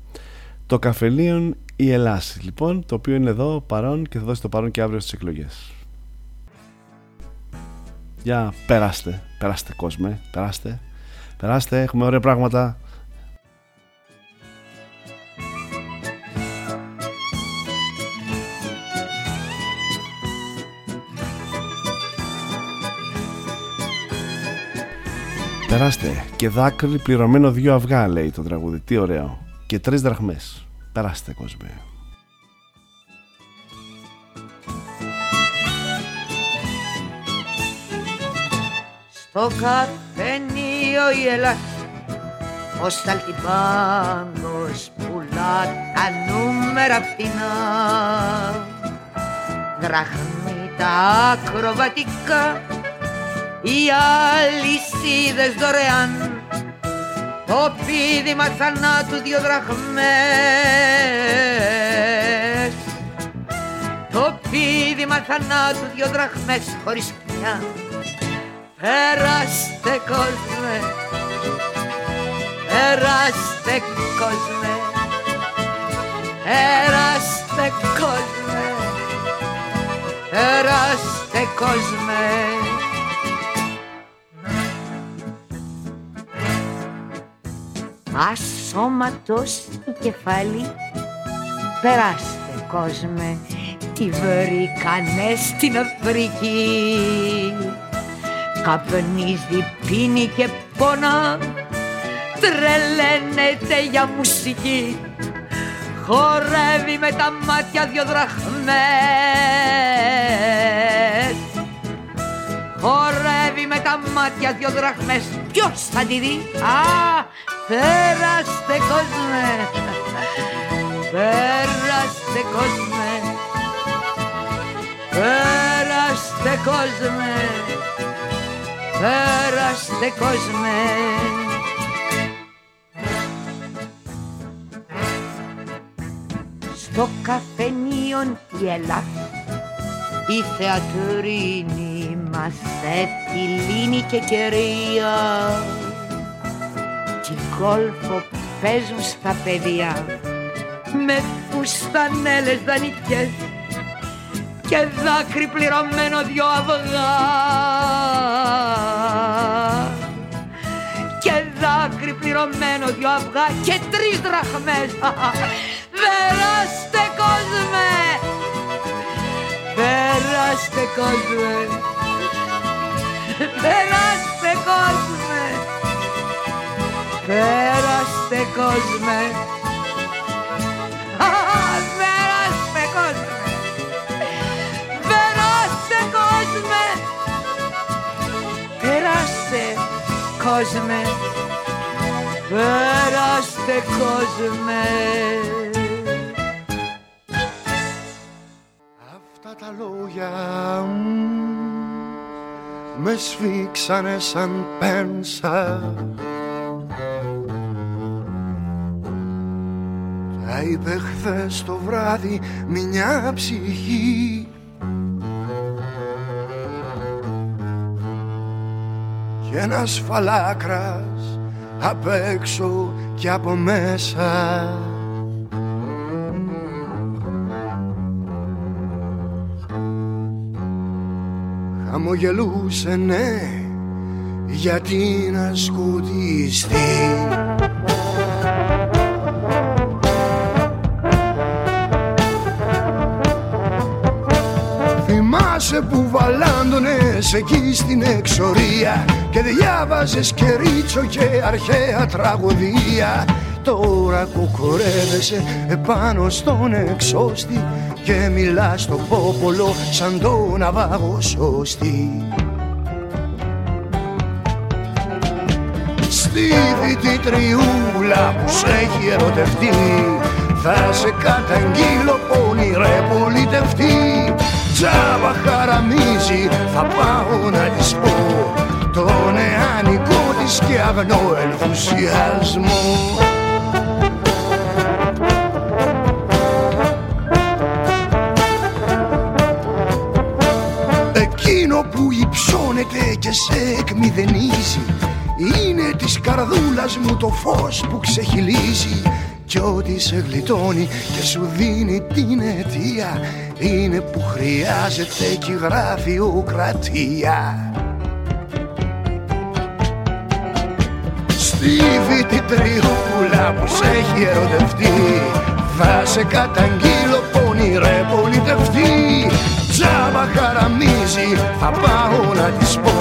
S1: Το καφελίον η Ελλάς λοιπόν το οποίο είναι εδώ παρόν και θα δώσει το παρόν και αύριο στις εκλογές. Για περάστε περάστε κόσμε περάστε. Περάστε έχουμε ωραία πράγματα Περάστε. Και δάκρυ πληρωμένο δύο αυγά, λέει το τραγούδι. Τι ωραίο. Και τρεις δραχμές. Περάστε, κόσμε.
S22: Στο καφενείο η Ελλάς ο Σταλτιμπάνος πουλά τα νούμερα φθηνά δραχμή τα ακροβατικά οι αλυσίδες δωρεάν το πίδημα θανάτου δυο δραχμές. Το πίδημα θανάτου δυο δραχμές χωρίς πια. Περάστε κόσμε Περάστε κόσμε Περάστε κόσμε Περάστε κόσμε Ασώματος η κεφάλι Περάστε κόσμε Τι βρήκανες στην Αφρική. Καπνίζει, πίνει και πόνα Τρελαίνεται για μουσική. Χορεύει με τα μάτια δυο δραχμές. Χορεύει με τα μάτια δυο δραχμές. Ποιος θα τη δει; Α, περάστε κόσμε. Περάστε κόσμε. Περάστε κόσμε. Περάστε κόσμε. Στο καφενείο η Ελλάς η θεατρίνη μας λύνη και κερία. Τι κόλφο παίζουν στα παιδιά με φουστανέλες δανεικές και δάκρυ πληρωμένο δυο αυγά. Και δάκρυ πληρωμένο δυο αυγά και τρεις δραχμές. [LAUGHS] Περάστε κόσμε Περάστε κόσμε Περάστε κόσμε Περάστε κόσμε Α, Περάστε κόσμε Περάστε κόσμε Περάστε κόσμε Περάστε κόσμε
S23: Αυτά τα λόγια μ, με σφίξανε σαν πένσα. Τα είπε χθες το βράδυ μια ψυχή. Και ένας φαλάκρας απ' έξω και από μέσα Χαμογελούσε ναι γιατί να σκουτιστεί. Θυμάσαι που βαλάντονες εκεί στην εξορία και διάβαζες και ρίτσο και αρχαία τραγωδία. Τώρα κουκουρεύεσαι επάνω στον εξώστη και μιλά στο πόπολο σαν το ναυάγο σώστη. Στη δυτή τριούλα που σε έχει ερωτευτεί θα σε καταγγείλω πονηρέ πολιτευτή Τζάβα χαραμίζει θα πάω να της πω το νεανικό της και αγνό ενθουσιασμό σε εκμηδενίζει Είναι της καρδούλας μου το φως που ξεχυλίζει. Κι ό,τι σε γλιτώνει και σου δίνει την αιτία Είναι που χρειάζεται και γραφειοκρατία Στίβη την τριούλα που σε έχει ερωτευτεί Θα σε καταγγείλω πονηρέ πολιτευτή Τζάμπα χαραμίζει θα πάω να της πω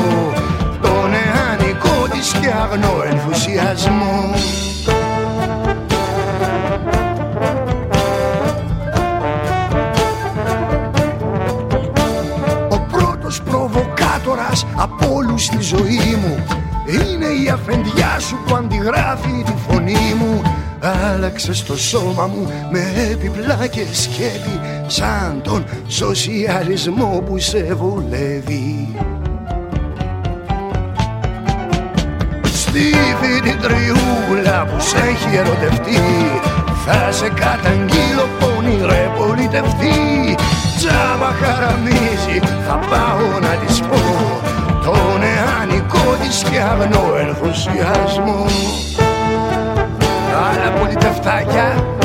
S23: Το νεανικό της και αγνό ενθουσιασμό. Ο πρώτος προβοκάτορας από όλους στη ζωή μου είναι η αφεντιά σου που αντιγράφει τη φωνή μου. Άλλαξε το σώμα μου με επιπλά και σκέπη Σαν τον σοσιαλισμό που σε βολεύει Στίβη την τριούλα που σε έχει ερωτευτεί Θα σε καταγγείλω πονηρέ πολιτευτή. Τζάμπα χαραμίζει θα πάω να της πω Το νεανικό της και αγνό ενθουσιασμό. Άλλα πολιτευτάκια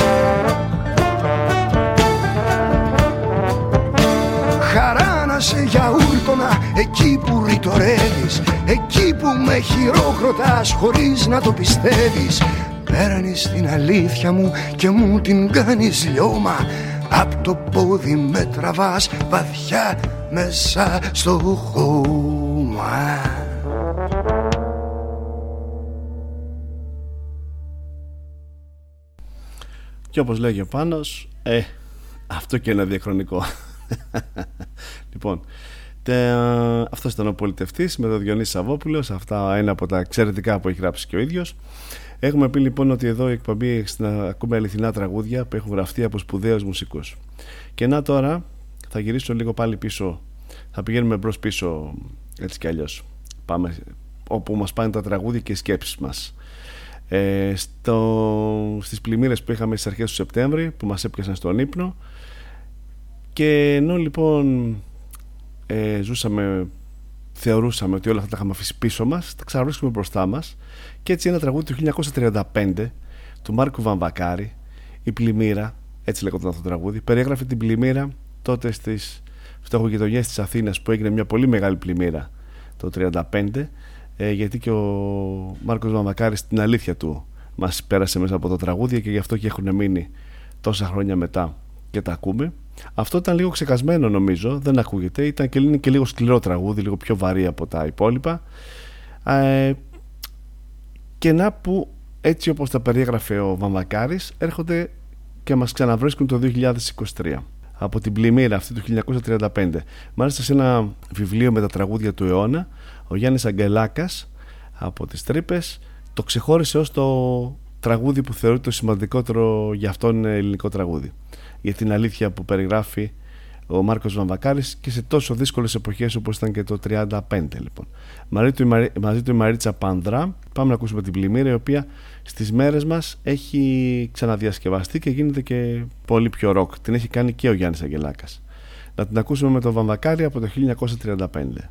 S23: Χαρά να σε γιαούρτωνα εκεί που ρητορεύεις Εκεί που με χειρόκροτας χωρίς να το πιστεύεις. Παίρνεις την αλήθεια μου και μου την κάνεις λιώμα. Απ' το πόδι με τραβάς βαθιά μέσα στο χώμα.
S1: Και όπως λέγει ο Πάνος, ε, αυτό και είναι διαχρονικό. [LAUGHS] λοιπόν, τε, αυτός ήταν ο πολιτευτής με τον Διονύσης Σαββόπουλος, αυτά είναι από τα εξαιρετικά που έχει γράψει και ο ίδιος. Έχουμε πει λοιπόν ότι εδώ η εκπομπή να ακούμε αληθινά τραγούδια που έχουν γραφτεί από σπουδαίους μουσικούς. Και να τώρα θα γυρίσω λίγο πάλι πίσω, θα πηγαίνουμε μπρος πίσω έτσι κι αλλιώς. Πάμε όπου μας πάνε τα τραγούδια και οι σκέψεις μας ε, στο, στις πλημμύρες που είχαμε στις αρχές του Σεπτέμβρη που μας έπιασαν στον ύπνο και ενώ λοιπόν ε, ζούσαμε θεωρούσαμε ότι όλα αυτά τα είχαμε αφήσει πίσω μας τα ξαναβρίσκουμε μπροστά μας και έτσι ένα τραγούδι του 1935 του Μάρκου Βαμβακάρη η πλημμύρα έτσι λέγονταν αυτό το τραγούδι περιέγραφε την πλημμύρα τότε στις φτωχογειτονιές της Αθήνας που έγινε μια πολύ μεγάλη πλημμύρα το 1935 ε, γιατί και ο Μάρκος Μαμακάρης την αλήθεια του μας πέρασε μέσα από το τραγούδια και γι' αυτό και έχουν μείνει τόσα χρόνια μετά και τα ακούμε. Αυτό ήταν λίγο ξεχασμένο νομίζω, δεν ακούγεται, ήταν και, είναι και λίγο σκληρό τραγούδι, λίγο πιο βαρύ από τα υπόλοιπα. Ε, και να που έτσι όπως τα περιέγραφε ο Βαμβακάρης έρχονται και μας ξαναβρίσκουν το 2023 από την πλημμύρα αυτή του 1935 μάλιστα σε ένα βιβλίο με τα τραγούδια του αιώνα ο Γιάννης Αγγελάκας από τις τρύπες το ξεχώρισε ως το τραγούδι που θεωρείται το σημαντικότερο για αυτόν ελληνικό τραγούδι για την αλήθεια που περιγράφει ο Μάρκος Βαμβακάρης και σε τόσο δύσκολες εποχές όπως ήταν και το 35 λοιπόν. Μαζί του, μαζί του η Μαρίτσα Πανδρά πάμε να ακούσουμε την πλημμύρα η οποία στις μέρες μας έχει ξαναδιασκευαστεί και γίνεται και πολύ πιο ροκ. Την έχει κάνει και ο Γιάννης Αγγελάκας. Να την ακούσουμε με τον Βαμβακάρη από το 1935.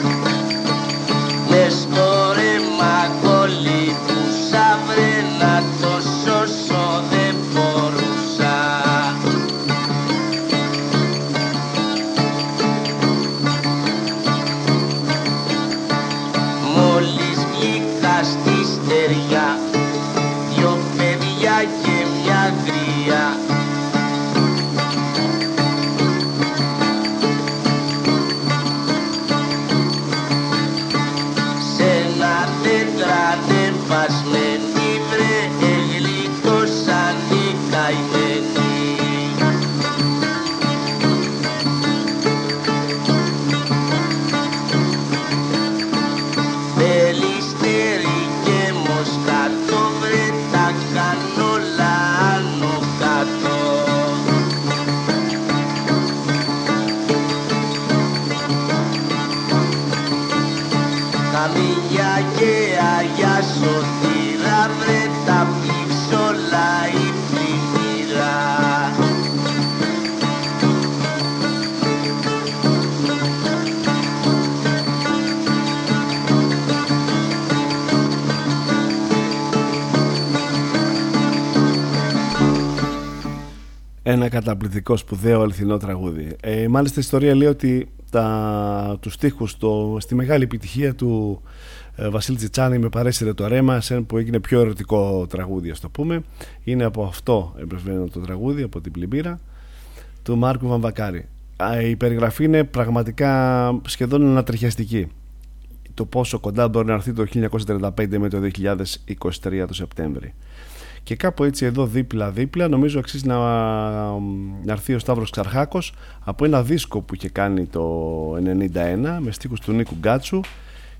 S1: ένα καταπληκτικό σπουδαίο αληθινό τραγούδι. Ε, μάλιστα η ιστορία λέει ότι τα, τους στίχους το, στη μεγάλη επιτυχία του ε, Βασίλη Τσιτσάνη με παρέσυρε το ρέμα σε που έγινε πιο ερωτικό τραγούδι ας το πούμε είναι από αυτό εμπνευσμένο το τραγούδι από την πλημμύρα του Μάρκου Βαμβακάρη. Η περιγραφή είναι πραγματικά σχεδόν ανατριχιαστική. Το πόσο κοντά μπορεί να έρθει το 1935 με το 2023 το Σεπτέμβρη και κάπου έτσι εδώ δίπλα δίπλα νομίζω αξίζει να, να έρθει ο Σταύρος Ξαρχάκος από ένα δίσκο που είχε κάνει το 91 με στίχους του Νίκου Γκάτσου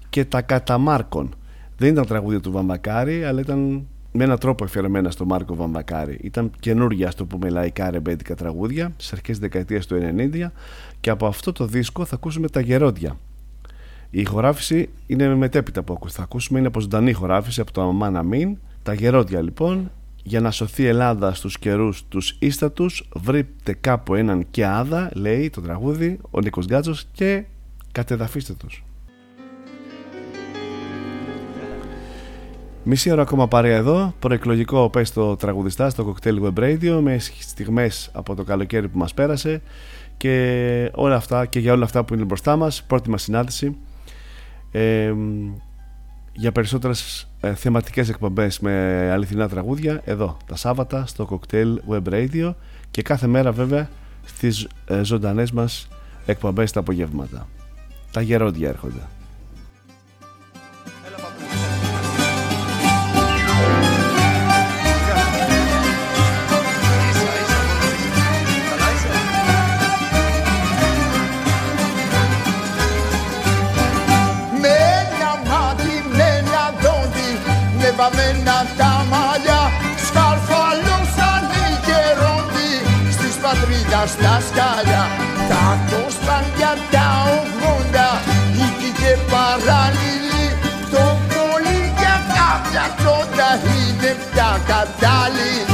S1: και τα καταμάρκων. Δεν ήταν τραγούδια του Βαμβακάρη αλλά ήταν με έναν τρόπο αφιερωμένα στο Μάρκο Βαμβακάρη. Ήταν καινούργια ας το πούμε λαϊκά ρεμπέντικα τραγούδια στι αρχές δεκαετίας του 90 και από αυτό το δίσκο θα ακούσουμε τα γερόντια. Η ηχογράφηση είναι μετέπειτα που θα ακούσουμε είναι από ζωντανή ηχογράφηση από το Αμάνα Μην τα γερόντια λοιπόν για να σωθεί η Ελλάδα στους καιρούς τους ίστατους βρείτε κάπου έναν και άδα λέει το τραγούδι ο Νίκος Γκάτσος και κατεδαφίστε τους. Μισή ώρα ακόμα παρέα εδώ, προεκλογικό πες το τραγουδιστά στο Cocktail Web Radio με στιγμές από το καλοκαίρι που μας πέρασε και όλα αυτά και για όλα αυτά που είναι μπροστά μας, πρώτη μας συνάντηση. Ε, για περισσότερες ε, θεματικές εκπομπές με αληθινά τραγούδια εδώ τα Σάββατα στο Cocktail Web Radio και κάθε μέρα βέβαια στις ε, ζωντανές μας εκπομπές τα απογεύματα. Τα γερόντια έρχονται.
S24: Στα σκάλια Κάτω για τα ογδόντα και παράλληλη Το πολύ για κάποια τσόντα είναι πια κατάλληλη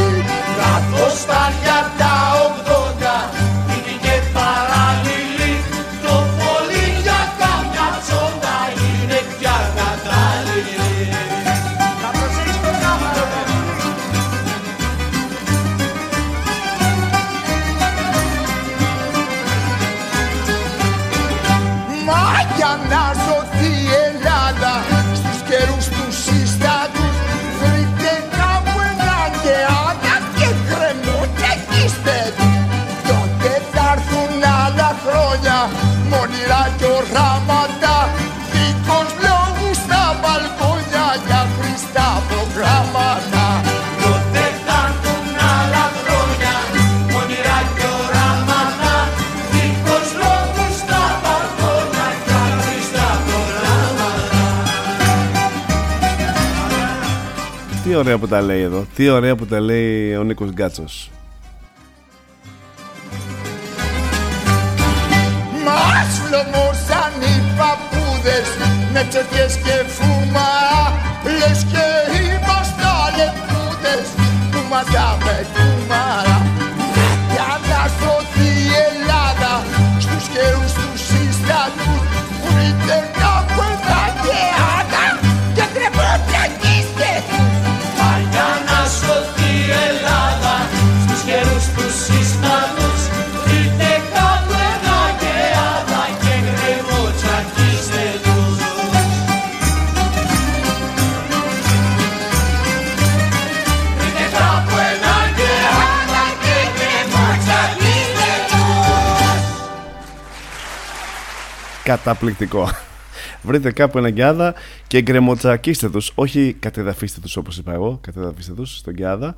S1: ωραία που τα λέει εδώ. Τι ωραία που τα λέει ο Νίκος Γκάτσος. Καταπληκτικό. Βρείτε κάπου ένα γκιάδα και γκρεμοτσακίστε τους. Όχι κατεδαφίστε τους όπως είπα εγώ. Κατεδαφίστε τους στον γκιάδα.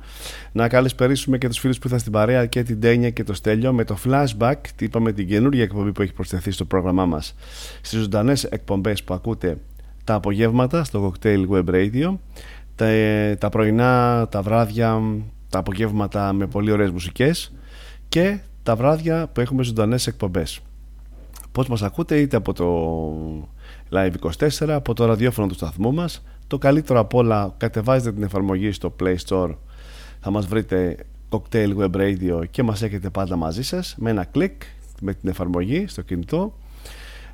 S1: Να καλησπερίσουμε και τους φίλους που ήρθαν στην παρέα και την Τένια και το Στέλιο με το flashback. Τι είπαμε την καινούργια εκπομπή που έχει προσθεθεί στο πρόγραμμά μας. Στις ζωντανές εκπομπές που ακούτε τα απογεύματα στο Cocktail Web Radio. Τα, τα πρωινά, τα βράδια, τα απογεύματα με πολύ ωραίες μουσικές και τα βράδια που έχουμε ζωντανές εκπομπές. Πώς μας ακούτε είτε από το Live24, από το ραδιόφωνο του σταθμού μας. Το καλύτερο απ' όλα κατεβάζετε την εφαρμογή στο Play Store. Θα μας βρείτε Cocktail Web Radio και μας έχετε πάντα μαζί σας με ένα κλικ με την εφαρμογή στο κινητό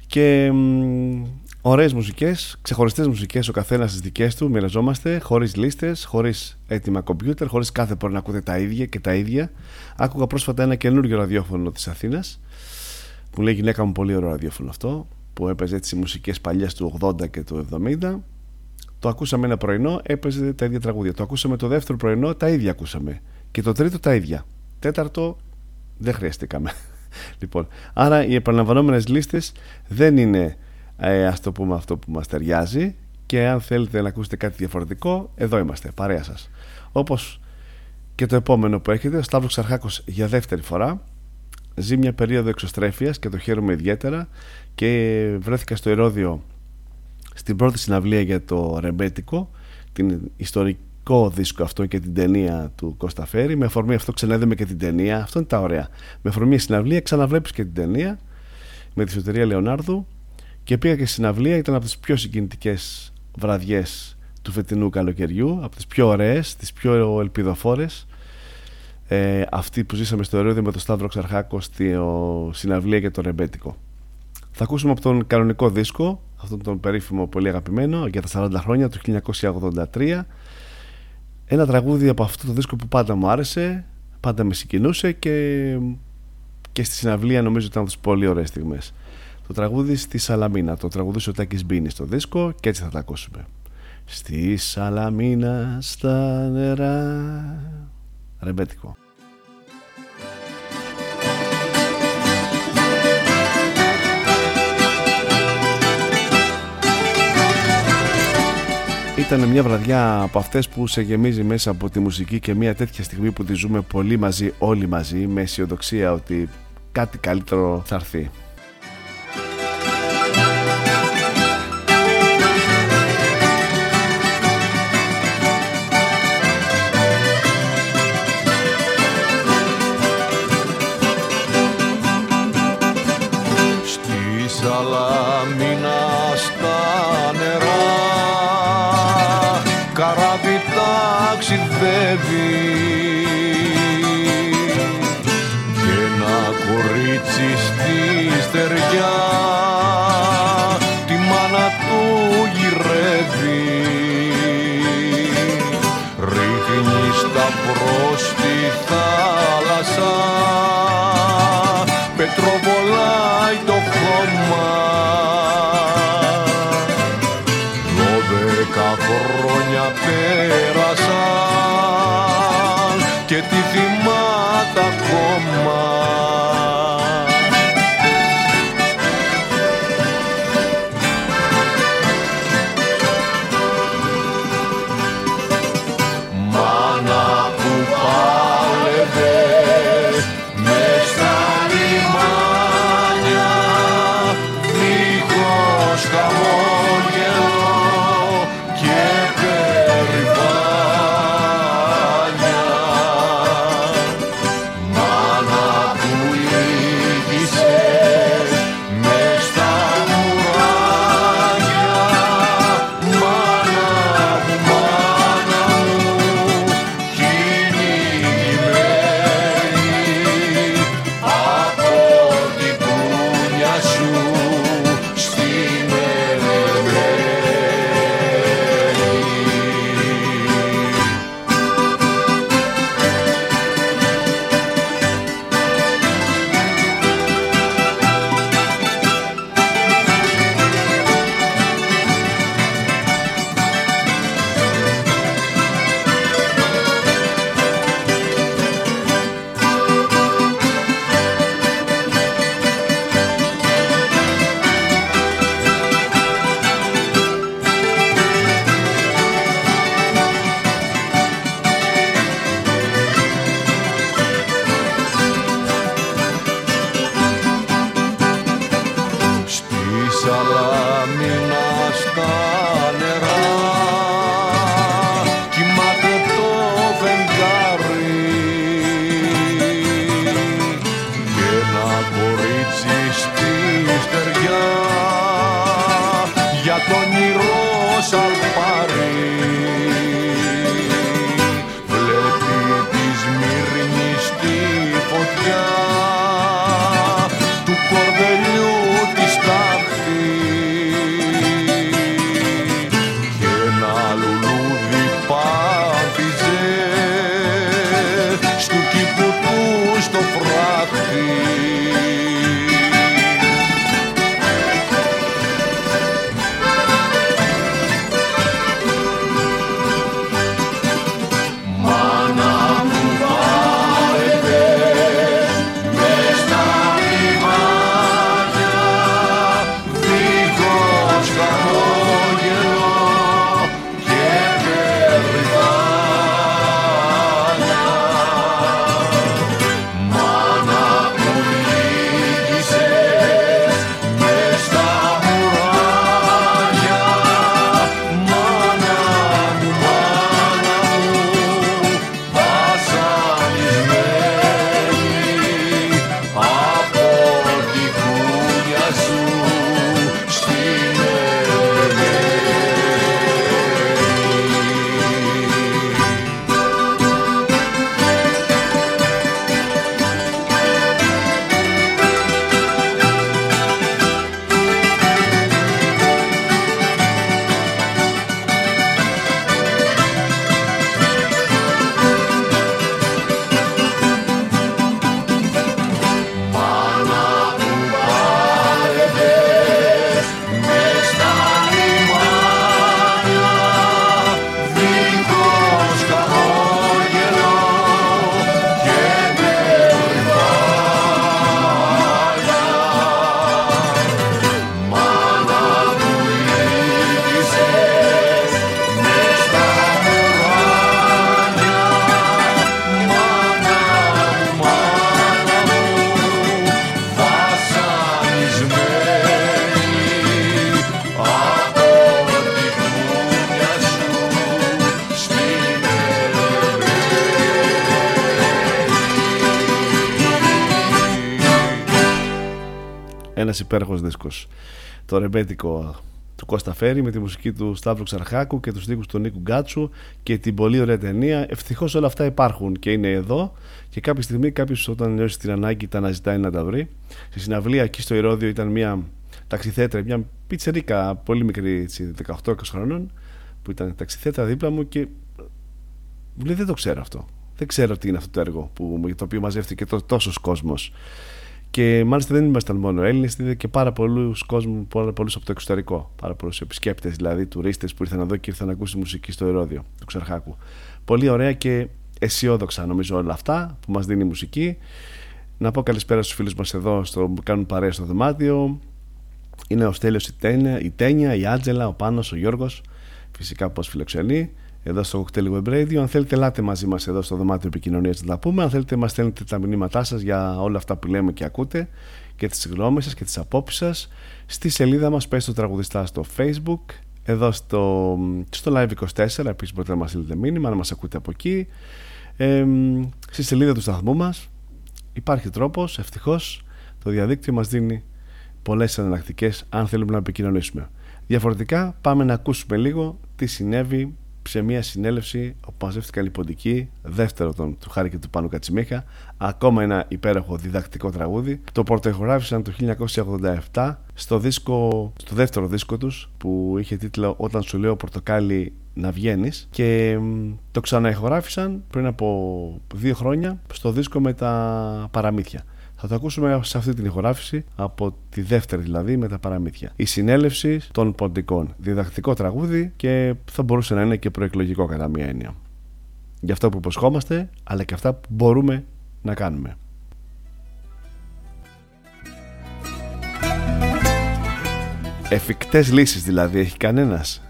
S1: και μ, ωραίες μουσικές, ξεχωριστές μουσικές ο καθένας στις δικές του μοιραζόμαστε χωρίς λίστες, χωρίς έτοιμα κομπιούτερ χωρίς κάθε πρωί να ακούτε τα ίδια και τα ίδια άκουγα πρόσφατα ένα καινούργιο ραδιόφωνο της Αθήνας που λέει γυναίκα μου πολύ ωραίο ραδιόφωνο αυτό που έπαιζε έτσι μουσικές παλιές του 80 και του 70 το ακούσαμε ένα πρωινό έπαιζε τα ίδια τραγούδια. Το ακούσαμε το δεύτερο πρωινό τα ίδια ακούσαμε. Και το τρίτο τα ίδια. Τέταρτο δεν χρειαστήκαμε. [LAUGHS] Λοιπόν, άρα οι επαναλαμβανόμενες λίστες δεν είναι ε, ας το πούμε αυτό που μας ταιριάζει. Και αν θέλετε να ακούσετε κάτι διαφορετικό εδώ είμαστε, παρέα σας. Όπως και το επόμενο που έχετε ο Σταύρος Ξαρχάκος για δεύτερη φορά ζει μια περίοδο εξωστρέφειας και το χαίρομαι ιδιαίτερα και βρέθηκα στο Ηρώδιο στην πρώτη συναυλία για το Ρεμπέτικο την ιστορικό δίσκο αυτό και την ταινία του Κώστα Φέρη. Με αφορμή αυτό ξαναείδαμε και την ταινία. Αυτό είναι τα ωραία. Με αφορμή η συναυλία ξαναβλέπεις και την ταινία με τη σωτηρία Λεωνάρδου. Και πήγα και στη συναυλία ήταν από τις πιο συγκινητικές βραδιές του φετινού καλοκαιριού από τις πιο ωραίες, τις πιο ελπιδοφόρες ε, αυτή που ζήσαμε στο Ηρώδιο με τον Σταύρο Ξαρχάκο στη ο, συναυλία για το Ρεμπέτικο. Θα ακούσουμε από τον κανονικό δίσκο, αυτόν τον περίφημο πολύ αγαπημένο, για τα 40 χρόνια του 1983. Ένα τραγούδι από αυτό το δίσκο που πάντα μου άρεσε, πάντα με συγκινούσε και, και στη συναυλία νομίζω ήταν από τις πολύ ωραίες στιγμές. Το τραγούδι στη Σαλαμίνα, το τραγουδούσε ο Τάκης Μπίνης στο δίσκο και έτσι θα τα ακούσουμε. Στη Σαλαμίνα στα νερά Ρεμπέτικο. Ήταν μια βραδιά από αυτές που σε γεμίζει μέσα από τη μουσική και μια τέτοια στιγμή που τη ζούμε πολύ μαζί, όλοι μαζί, με αισιοδοξία ότι κάτι καλύτερο θα έρθει. Ένας υπέροχος δίσκος. Το ρεμπέτικο του Κώστα Φέρη με τη μουσική του Σταύρου Ξαρχάκου και τους δίκους του Νίκου Γκάτσου και την πολύ ωραία ταινία. Ευτυχώς όλα αυτά υπάρχουν και είναι εδώ και κάποια στιγμή κάποιος όταν νιώσει την ανάγκη τα αναζητάει να τα βρει. Στη συναυλία εκεί στο Ηρώδιο ήταν μια ταξιθέτρα, μια πιτσερίκα πολύ μικρή, 18-20 χρονών που ήταν ταξιθέτρα δίπλα μου και μου λέει δεν το ξέρω αυτό. Δεν ξέρω τι είναι αυτό το έργο που, το οποίο μαζεύτηκε τόσος κόσμος και μάλιστα δεν ήμασταν μόνο Έλληνες, είδε και πάρα πολλούς κόσμου, πάρα πολλούς από το εξωτερικό. Πάρα πολλούς επισκέπτες, δηλαδή τουρίστες που ήρθαν εδώ και ήρθαν να ακούσει μουσική στο Ερόδιο του Ξαρχάκου. Πολύ ωραία και αισιόδοξα νομίζω όλα αυτά που μας δίνει η μουσική. Να πω καλησπέρα στους φίλους μας εδώ στο, που κάνουν παρέα στο δωμάτιο. Είναι ο Στέλιος η Τένια, η, Τένια, η Άτζελα, ο Πάνος, ο Γιώργος. Φυσικά πώ φιλοξενεί εδώ στο Cocktail Web Radio. Αν θέλετε, ελάτε μαζί μας εδώ στο δωμάτιο επικοινωνίας να τα πούμε. Αν θέλετε, μας στέλνετε τα μηνύματά σας για όλα αυτά που λέμε και ακούτε και τις γνώμες σας και τις απόψεις σας στη σελίδα μας Πες το τραγουδιστά στο Facebook. Εδώ στο, στο Live24 επίσης μπορείτε να μας στείλετε μήνυμα, να μας ακούτε από εκεί. Ε, στη σελίδα του σταθμού μας υπάρχει τρόπος, ευτυχώς το διαδίκτυο μας δίνει πολλές εναλλακτικές αν θέλουμε να επικοινωνήσουμε. Διαφορετικά, πάμε να ακούσουμε λίγο τι συνέβη σε μια συνέλευση όπου μαζεύτηκαν οι ποντικοί, δεύτερο τον του Χάρη και του Πάνου Κατσιμίχα, ακόμα ένα υπέροχο διδακτικό τραγούδι. Το πρωτοεχογράφησαν το 1987 στο, δίσκο, στο δεύτερο δίσκο τους που είχε τίτλο «Όταν σου λέω πορτοκάλι να βγαίνεις και το ξαναεχογράφησαν πριν από δύο χρόνια στο δίσκο με τα παραμύθια. Θα το ακούσουμε σε αυτή την ηχογράφηση από τη δεύτερη δηλαδή με τα παραμύθια. Η συνέλευση των ποντικών. Διδακτικό τραγούδι και θα μπορούσε να είναι και προεκλογικό κατά μία έννοια. Για αυτό που υποσχόμαστε αλλά και αυτά που μπορούμε να κάνουμε. Εφικτές λύσεις δηλαδή έχει κανένας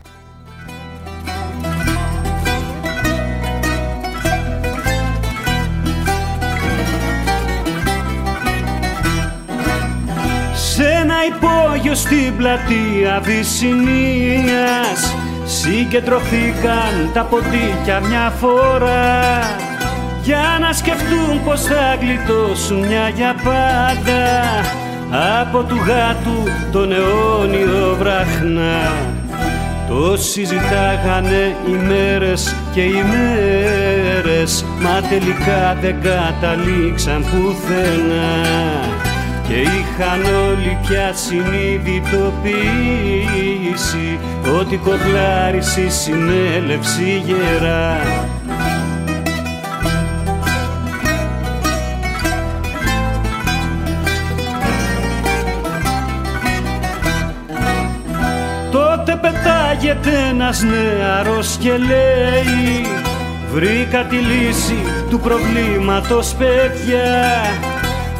S2: υπόγειο στην πλατεία Βυσσινίας. Συγκεντρωθήκαν τα ποντίκια μια φορά. Για να σκεφτούν πως θα γλιτώσουν μια για πάντα από του γάτου τον αιώνιο βραχνά. Το συζητάγανε ημέρες και ημέρες μα τελικά δεν καταλήξαν πουθενά και είχαν όλοι πια συνειδητοποιήσει ότι κοκλάρισε η συνέλευση γερά. Τότε πετάγεται ένας νεαρός και λέει Βρήκα τη λύση του προβλήματος παιδιά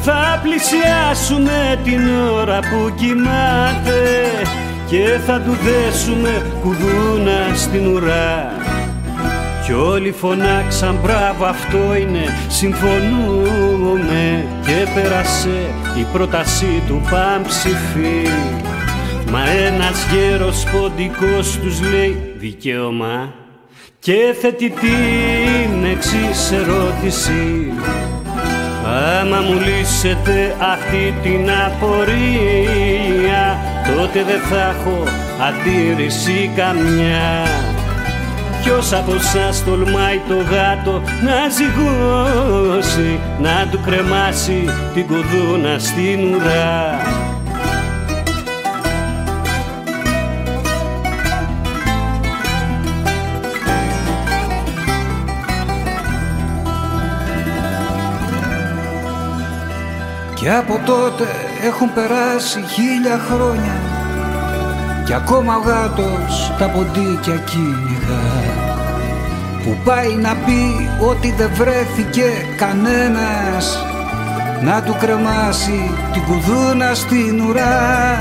S2: θα πλησιάσουμε την ώρα που κοιμάται και θα του δέσουμε κουδούνα στην ουρά. Κι όλοι φωνάξαν μπράβο αυτό είναι συμφωνούμε και πέρασε η πρότασή του παμψηφί Μα ένας γέρος ποντικός τους λέει δικαίωμα και θέτει την εξής ερώτηση Άμα μου λύσετε αυτή την απορία τότε δεν θα έχω αντίρρηση καμιά. Ποιος από σας τολμάει το γάτο να ζυγώσει να του κρεμάσει την κουδούνα στην ουρά;
S25: Και από τότε έχουν περάσει χίλια χρόνια. Και ακόμα ο γάτος τα ποντίκια κυνηγά. Που πάει να πει ότι δεν βρέθηκε κανένας να του κρεμάσει την κουδούνα στην ουρά.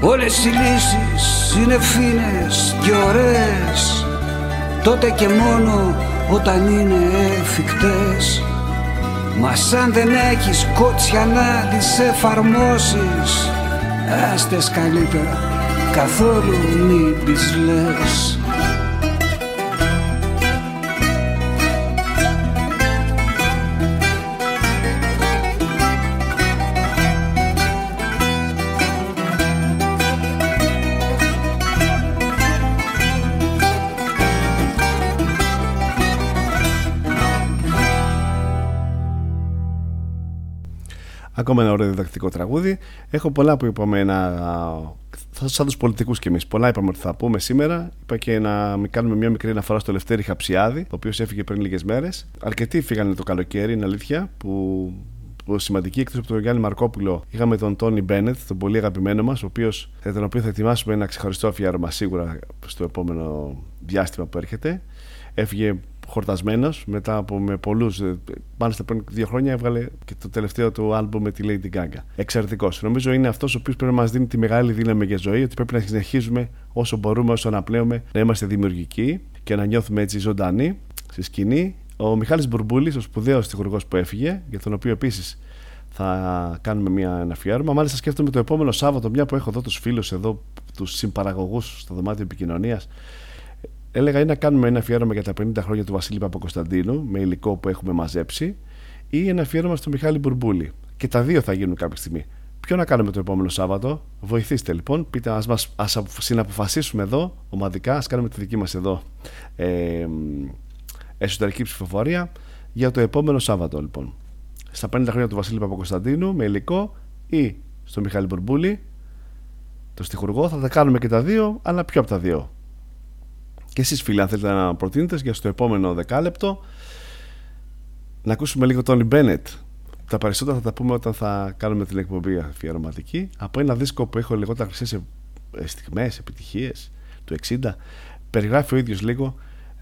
S25: Όλες οι λύσεις είναι φίνες και ωραίες τότε και μόνο όταν είναι εφικτές Μας σαν δεν έχεις κότσια να τις εφαρμόσεις Άστες καλύτερα. Καθόλου μην τις λες
S1: Ακόμα ένα ωραίο διδακτικό τραγούδι. Έχω πολλά που είπαμε να. Σαν τους πολιτικούς κι εμείς. Πολλά είπαμε ότι θα πούμε σήμερα. Είπα και να κάνουμε μια μικρή αναφορά στο Λευτέρη Χαψιάδη, ο οποίος έφυγε πριν λίγες μέρες. Αρκετοί φύγανε το καλοκαίρι, είναι αλήθεια, που που σημαντική εκτό από τον Γιάννη Μαρκόπουλο είχαμε τον Τόνι Μπένετ, τον πολύ αγαπημένο μας, για τον οποίο θα ετοιμάσουμε ένα ξεχωριστό αφιέρωμα σίγουρα στο επόμενο διάστημα που έρχεται. Έφυγε χορτασμένος μετά από με πολλούς. Ε, μάλιστα πριν δύο χρόνια έβγαλε και το τελευταίο του άλμπου με τη Lady Gaga. Εξαιρετικός. Νομίζω είναι αυτός ο οποίος πρέπει να μας δίνει τη μεγάλη δύναμη για ζωή, ότι πρέπει να συνεχίζουμε όσο μπορούμε, όσο αναπνέουμε, να είμαστε δημιουργικοί και να νιώθουμε έτσι ζωντανοί στη σκηνή. Ο Μιχάλης Μπουρμπούλης, ο σπουδαίος τυχουργός που έφυγε, για τον οποίο επίσης θα κάνουμε μια αναφιέρωμα. Μάλιστα, σκέφτομαι το επόμενο Σάββατο, μια που έχω εδώ τους φίλους εδώ, τους συμπαραγωγούς στο δωμάτιο επικοινωνίας, έλεγα ή να κάνουμε ένα αφιέρωμα για τα 50 χρόνια του Βασίλη Παπακοσταντίνου με υλικό που έχουμε μαζέψει ή ένα αφιέρωμα στο Μιχάλη Μπουρμπούλη. Και τα δύο θα γίνουν κάποια στιγμή. Ποιο να κάνουμε το επόμενο Σάββατο, βοηθήστε λοιπόν, πείτε, ας, μας, ας συναποφασίσουμε εδώ ομαδικά, ας κάνουμε τη δική μας εδώ ε, εσωτερική ψηφοφορία για το επόμενο Σάββατο λοιπόν. Στα 50 χρόνια του Βασίλη Παπακοσταντίνου με υλικό ή στο Μιχάλη Μπουρμπούλη, το στιχουργό, θα τα κάνουμε και τα δύο, αλλά ποιο από τα δύο. Και εσείς φίλοι αν θέλετε να προτείνετε για στο επόμενο δεκάλεπτο να ακούσουμε λίγο τον Μπένετ. Τα περισσότερα θα τα πούμε όταν θα κάνουμε την εκπομπή αφιερωματική από ένα δίσκο που έχω λιγότερα χρυσές στιγμές, επιτυχίες του 60 περιγράφει ο ίδιος λίγο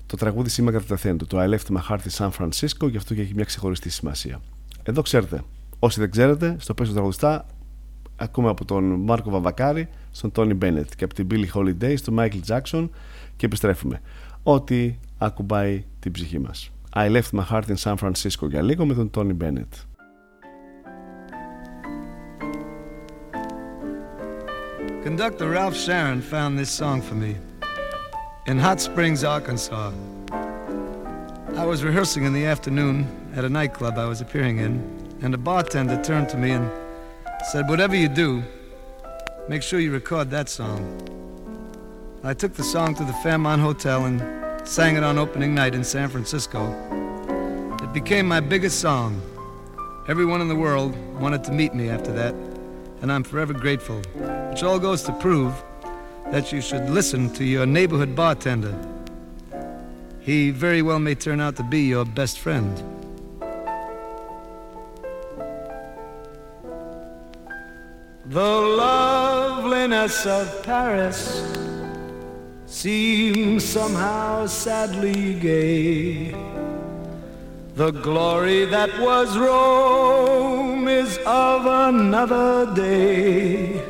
S1: το τραγούδι σήμα κατά τεθέντου, το I left my heart in San Francisco, γι' αυτό και έχει μια ξεχωριστή σημασία. Εδώ ξέρετε, όσοι δεν ξέρετε, στο πέσο τραγουδιστά ακούμε από τον Μάρκο Βαβακάρη στον Τόνι Μπένετ και από την Billie Holiday στον Michael Jackson και επιστρέφουμε. Ό,τι ακουμπάει την ψυχή μας. I left my heart in San Francisco για λίγο με τον Tony Bennett.
S5: Conductor Ralph Sharon found this song for me in Hot Springs, Arkansas. I was rehearsing in the afternoon at a nightclub I was appearing in, and a bartender turned to me and said, Whatever you do, make sure you record that song. I took the song to the Fairmont Hotel and sang it on opening night in San Francisco. It became my biggest song. Everyone in the world wanted to meet me after that, and I'm forever grateful. Which all goes to prove that you should listen to your neighborhood bartender. He very well may turn out to be your best friend. The loveliness of Paris seems somehow sadly gay. The glory that was Rome is of another day.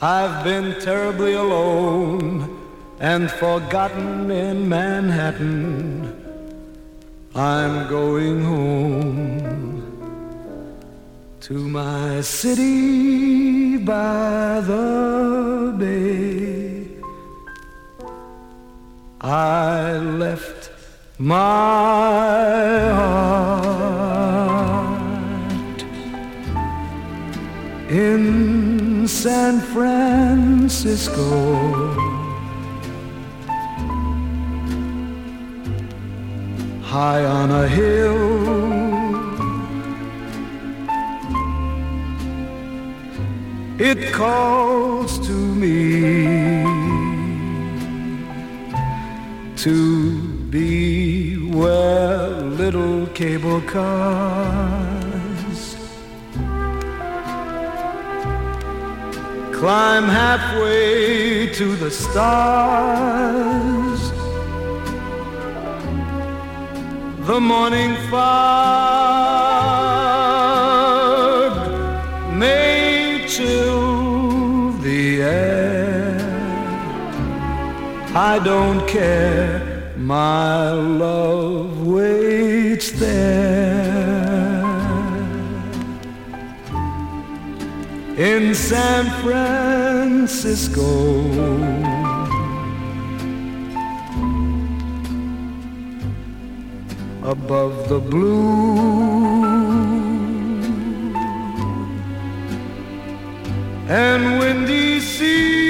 S5: I've been terribly alone and forgotten in Manhattan. I'm going home to my city by the bay. I left my heart in San Francisco. High on a hill, it calls to me to be where little cable cars climb halfway to the stars. The morning fog I don't care, my love waits there in San Francisco. Above the blue and windy sea.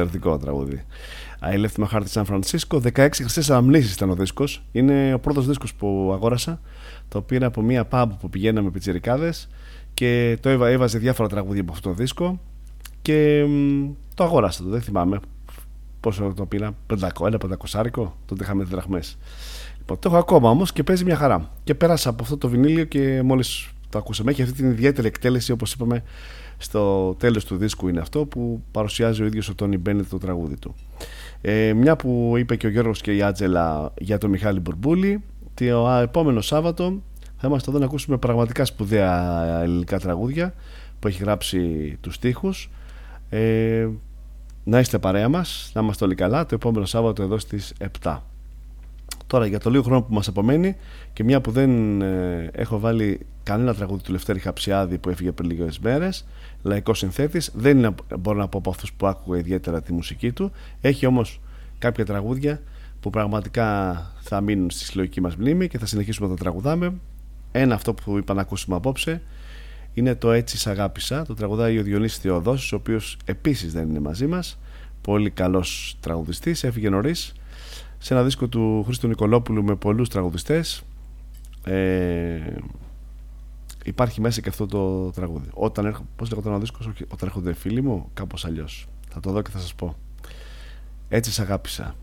S1: Εξαιρετικό τραγούδι. I left my heart in San Francisco. 16 χρυσές αναμνήσεις ήταν ο δίσκος. Είναι ο πρώτος δίσκος που αγόρασα. Το πήρα από μια pub που πηγαίναμε πιτσιρικάδες και το έβα, έβαζε διάφορα τραγούδια από αυτό το δίσκο και μ, το αγόρασα. Το δεν θυμάμαι πόσο το πήρα. 500, ένα πεντακοσάρικο. Τότε είχαμε δραχμές. Λοιπόν, το έχω ακόμα όμως και παίζει μια χαρά. Και πέρασα από αυτό το βινίλιο και μόλις το ακούσαμε. Έχει αυτή την ιδιαίτερη εκτέλεση όπως είπαμε στο τέλος του δίσκου είναι αυτό που παρουσιάζει ο ίδιος ο Τόνι Μπένετ το τραγούδι του. Ε, μια που είπε και ο Γιώργος και η Άτζελα για τον Μιχάλη Μπουρμπούλη, το επόμενο Σάββατο θα είμαστε εδώ να ακούσουμε πραγματικά σπουδαία ελληνικά τραγούδια που έχει γράψει τους στίχους. Ε, να είστε παρέα μας, να είμαστε όλοι καλά, το επόμενο Σάββατο εδώ στις 7. Τώρα για το λίγο χρόνο που μας απομένει και μια που δεν ε, έχω βάλει κανένα τραγούδι του Λευτέρη Χαψιάδη που έφυγε πριν λίγες μέρες λαϊκός συνθέτης. Δεν είναι, μπορώ να πω από αυτούς που άκουγα ιδιαίτερα τη μουσική του. Έχει όμως κάποια τραγούδια που πραγματικά θα μείνουν στη συλλογική μας μνήμη και θα συνεχίσουμε να τα τραγουδάμε. Ένα αυτό που είπα να ακούσουμε απόψε είναι το «Έτσι σ' αγάπησα» το τραγουδάει ο Διονύσης Θεοδόσης ο οποίος επίσης δεν είναι μαζί μας. Πολύ καλός τραγουδιστής έφυγε νωρίς. Σε ένα δίσκο του Χρήστο Νικολόπουλου με πολλούς τραγουδιστές. Ε, υπάρχει μέσα και αυτό το τραγούδι. Όταν έρχο, πώς λέγω ο δίσκος, όταν έρχονται φίλοι μου, κάπως αλλιώς. Θα το δω και θα σας πω. Έτσι σ' αγάπησα.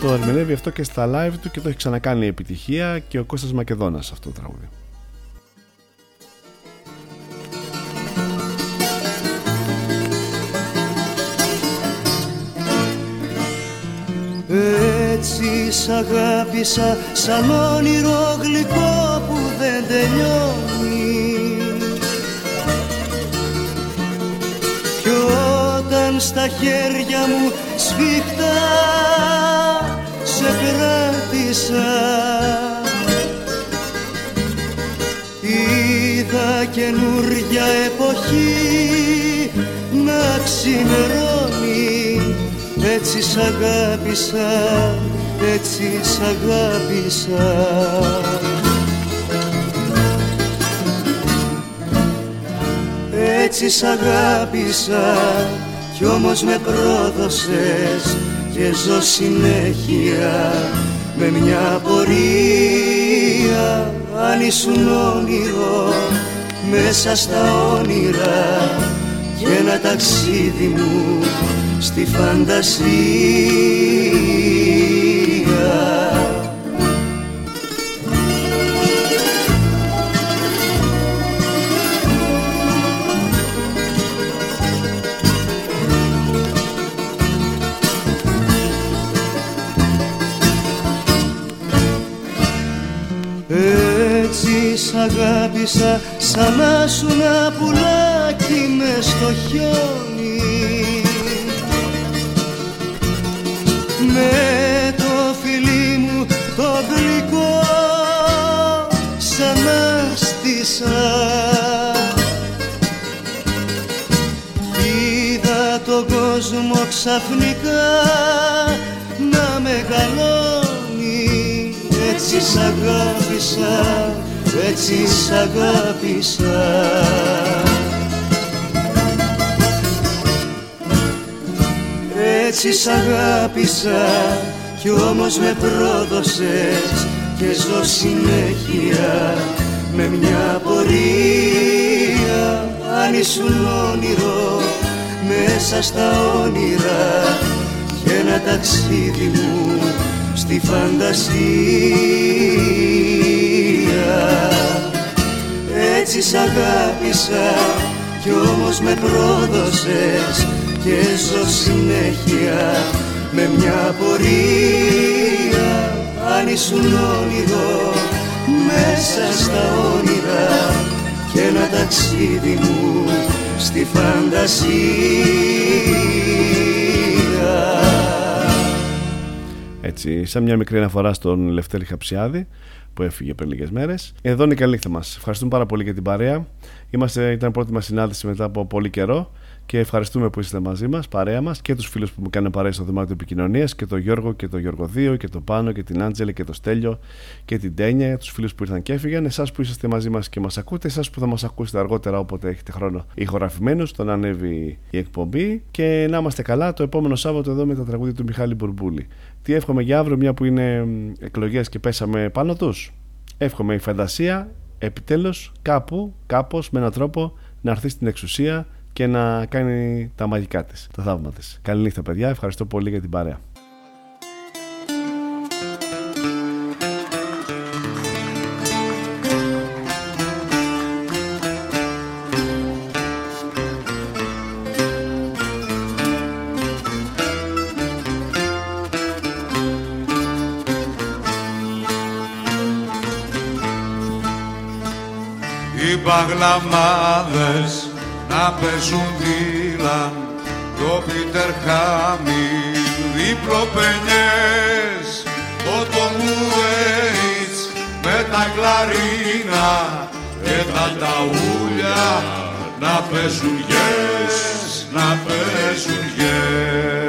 S1: Το ερμηνεύει αυτό και στα live του και το έχει ξανακάνει επιτυχία και ο Κώστας Μακεδόνας αυτό το τραγούδι.
S26: Έτσι σ' αγάπησα σαν όνειρο γλυκό που δεν τελειώνει. Κι όταν στα χέρια μου σφίχτα σε κράτησα. Είδα καινούρια εποχή να ξημερώνει. Έτσι σ' αγάπησα, έτσι σ' αγάπησα. Έτσι σ' αγάπησα κι όμως με πρόδωσες και ζω συνέχεια με μια πορεία αν ήσουν όνειρο μέσα στα όνειρα και ένα ταξίδι μου στη φαντασία αγάπησα σαν να σου να πουλάκι μες στο χιόνι. Με το φιλί μου το γλυκό σαν άστησα Είδα τον κόσμο ξαφνικά να μεγαλώνει. Έτσι σ' αγάπησα, έτσι σ' αγάπησα. Έτσι σ' αγάπησα κι όμως με πρόδωσες και ζω συνέχεια με μια πορεία αν ήσουν όνειρο μέσα στα όνειρα και ένα ταξίδι μου στη φαντασία Έτσι σ' αγάπησα κι όμως με πρόδωσες και ζω συνέχεια με μια πορεία αν ήσουν όνειρο μέσα στα όνειρα και ένα ταξίδι μου στη φαντασία.
S1: Έτσι, σαν μια μικρή αναφορά στον Λευτέρη Χαψιάδη που έφυγε πριν λίγες μέρες. Εδώ είναι η καλή μας. Ευχαριστούμε πάρα πολύ για την παρέα. Είμαστε, ήταν πρώτη μας συνάντηση μετά από πολύ καιρό και ευχαριστούμε που είστε μαζί μας, παρέα μας και τους φίλους που μου κάνουν παρέα στο δωμάτιο επικοινωνίας και τον Γιώργο και τον Γιώργο Δίο και τον Πάνο και την Άντζελε και τον Στέλιο και την Τένια, τους φίλους που ήρθαν και έφυγαν, εσάς που είσαστε μαζί μας και μας ακούτε, εσάς που θα μας ακούσετε αργότερα όποτε έχετε χρόνο ηχογραφημένους, τον ανέβει η εκπομπή και να είμαστε καλά το επόμενο Σάββατο εδώ με τα τραγούδια του Μιχάλη Μπουρμπούλη. Τι εύχομαι για αύριο, μια που είναι εκλογές και πέσαμε πάνω τους. Εύχομαι η φαντασία επιτέλους κάπου, κάπως, με έναν τρόπο να έρθει στην εξουσία και να κάνει τα μαγικά της, τα θαύμα της. Καληνύχτα παιδιά, ευχαριστώ πολύ για την παρέα.
S11: Οι παγλαμάδες να παίζουν δίλαν το Πίτερ Χάμι διπλοπενιές το Tom Waits με τα κλαρίνα και τα ταούλια να παίζουν yes, να παίζουν yes.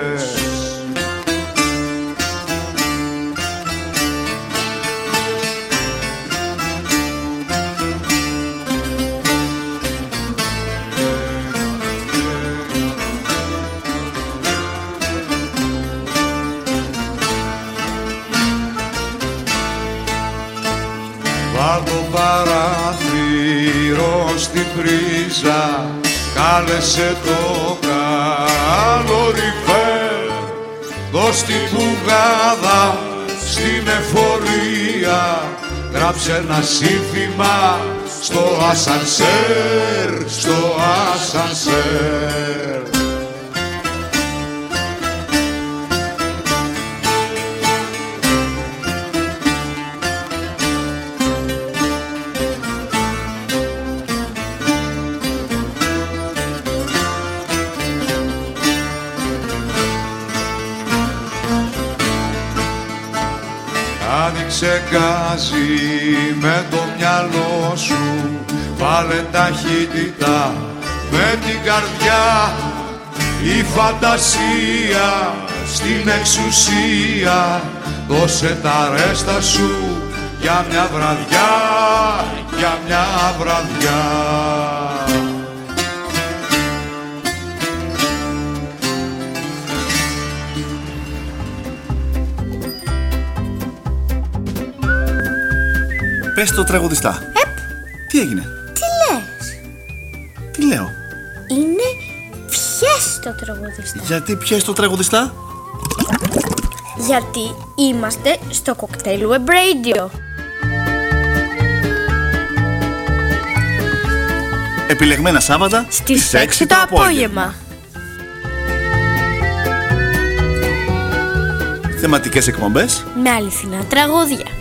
S11: Στην πρίζα Κάλεσε το καλοριφέρ Δώσ' την πουγάδα στην εφορία Γράψε ένα σύνθημα στο ασανσέρ Στο ασανσέρ Άνοιξε γκάζι με το μυαλό σου. Βάλε ταχύτητα με την καρδιά. Η φαντασία στην εξουσία. Δώσε τα ρέστα σου για μια βραδιά Για μια βραδιά
S1: Πες το τραγουδιστά.
S27: Επ,
S1: Τι έγινε,
S27: τι λες;
S1: τι λέω;
S27: Είναι πιες το τραγουδιστά.
S1: Γιατί πιες το τραγουδιστά;
S27: Γιατί είμαστε στο κοκτέιλ Web Radio.
S1: Επιλεγμένα Σάββατα
S27: Στις 6 το απόγευμα.
S1: Θεματικές εκπομπές
S27: Με αληθινά τραγούδια.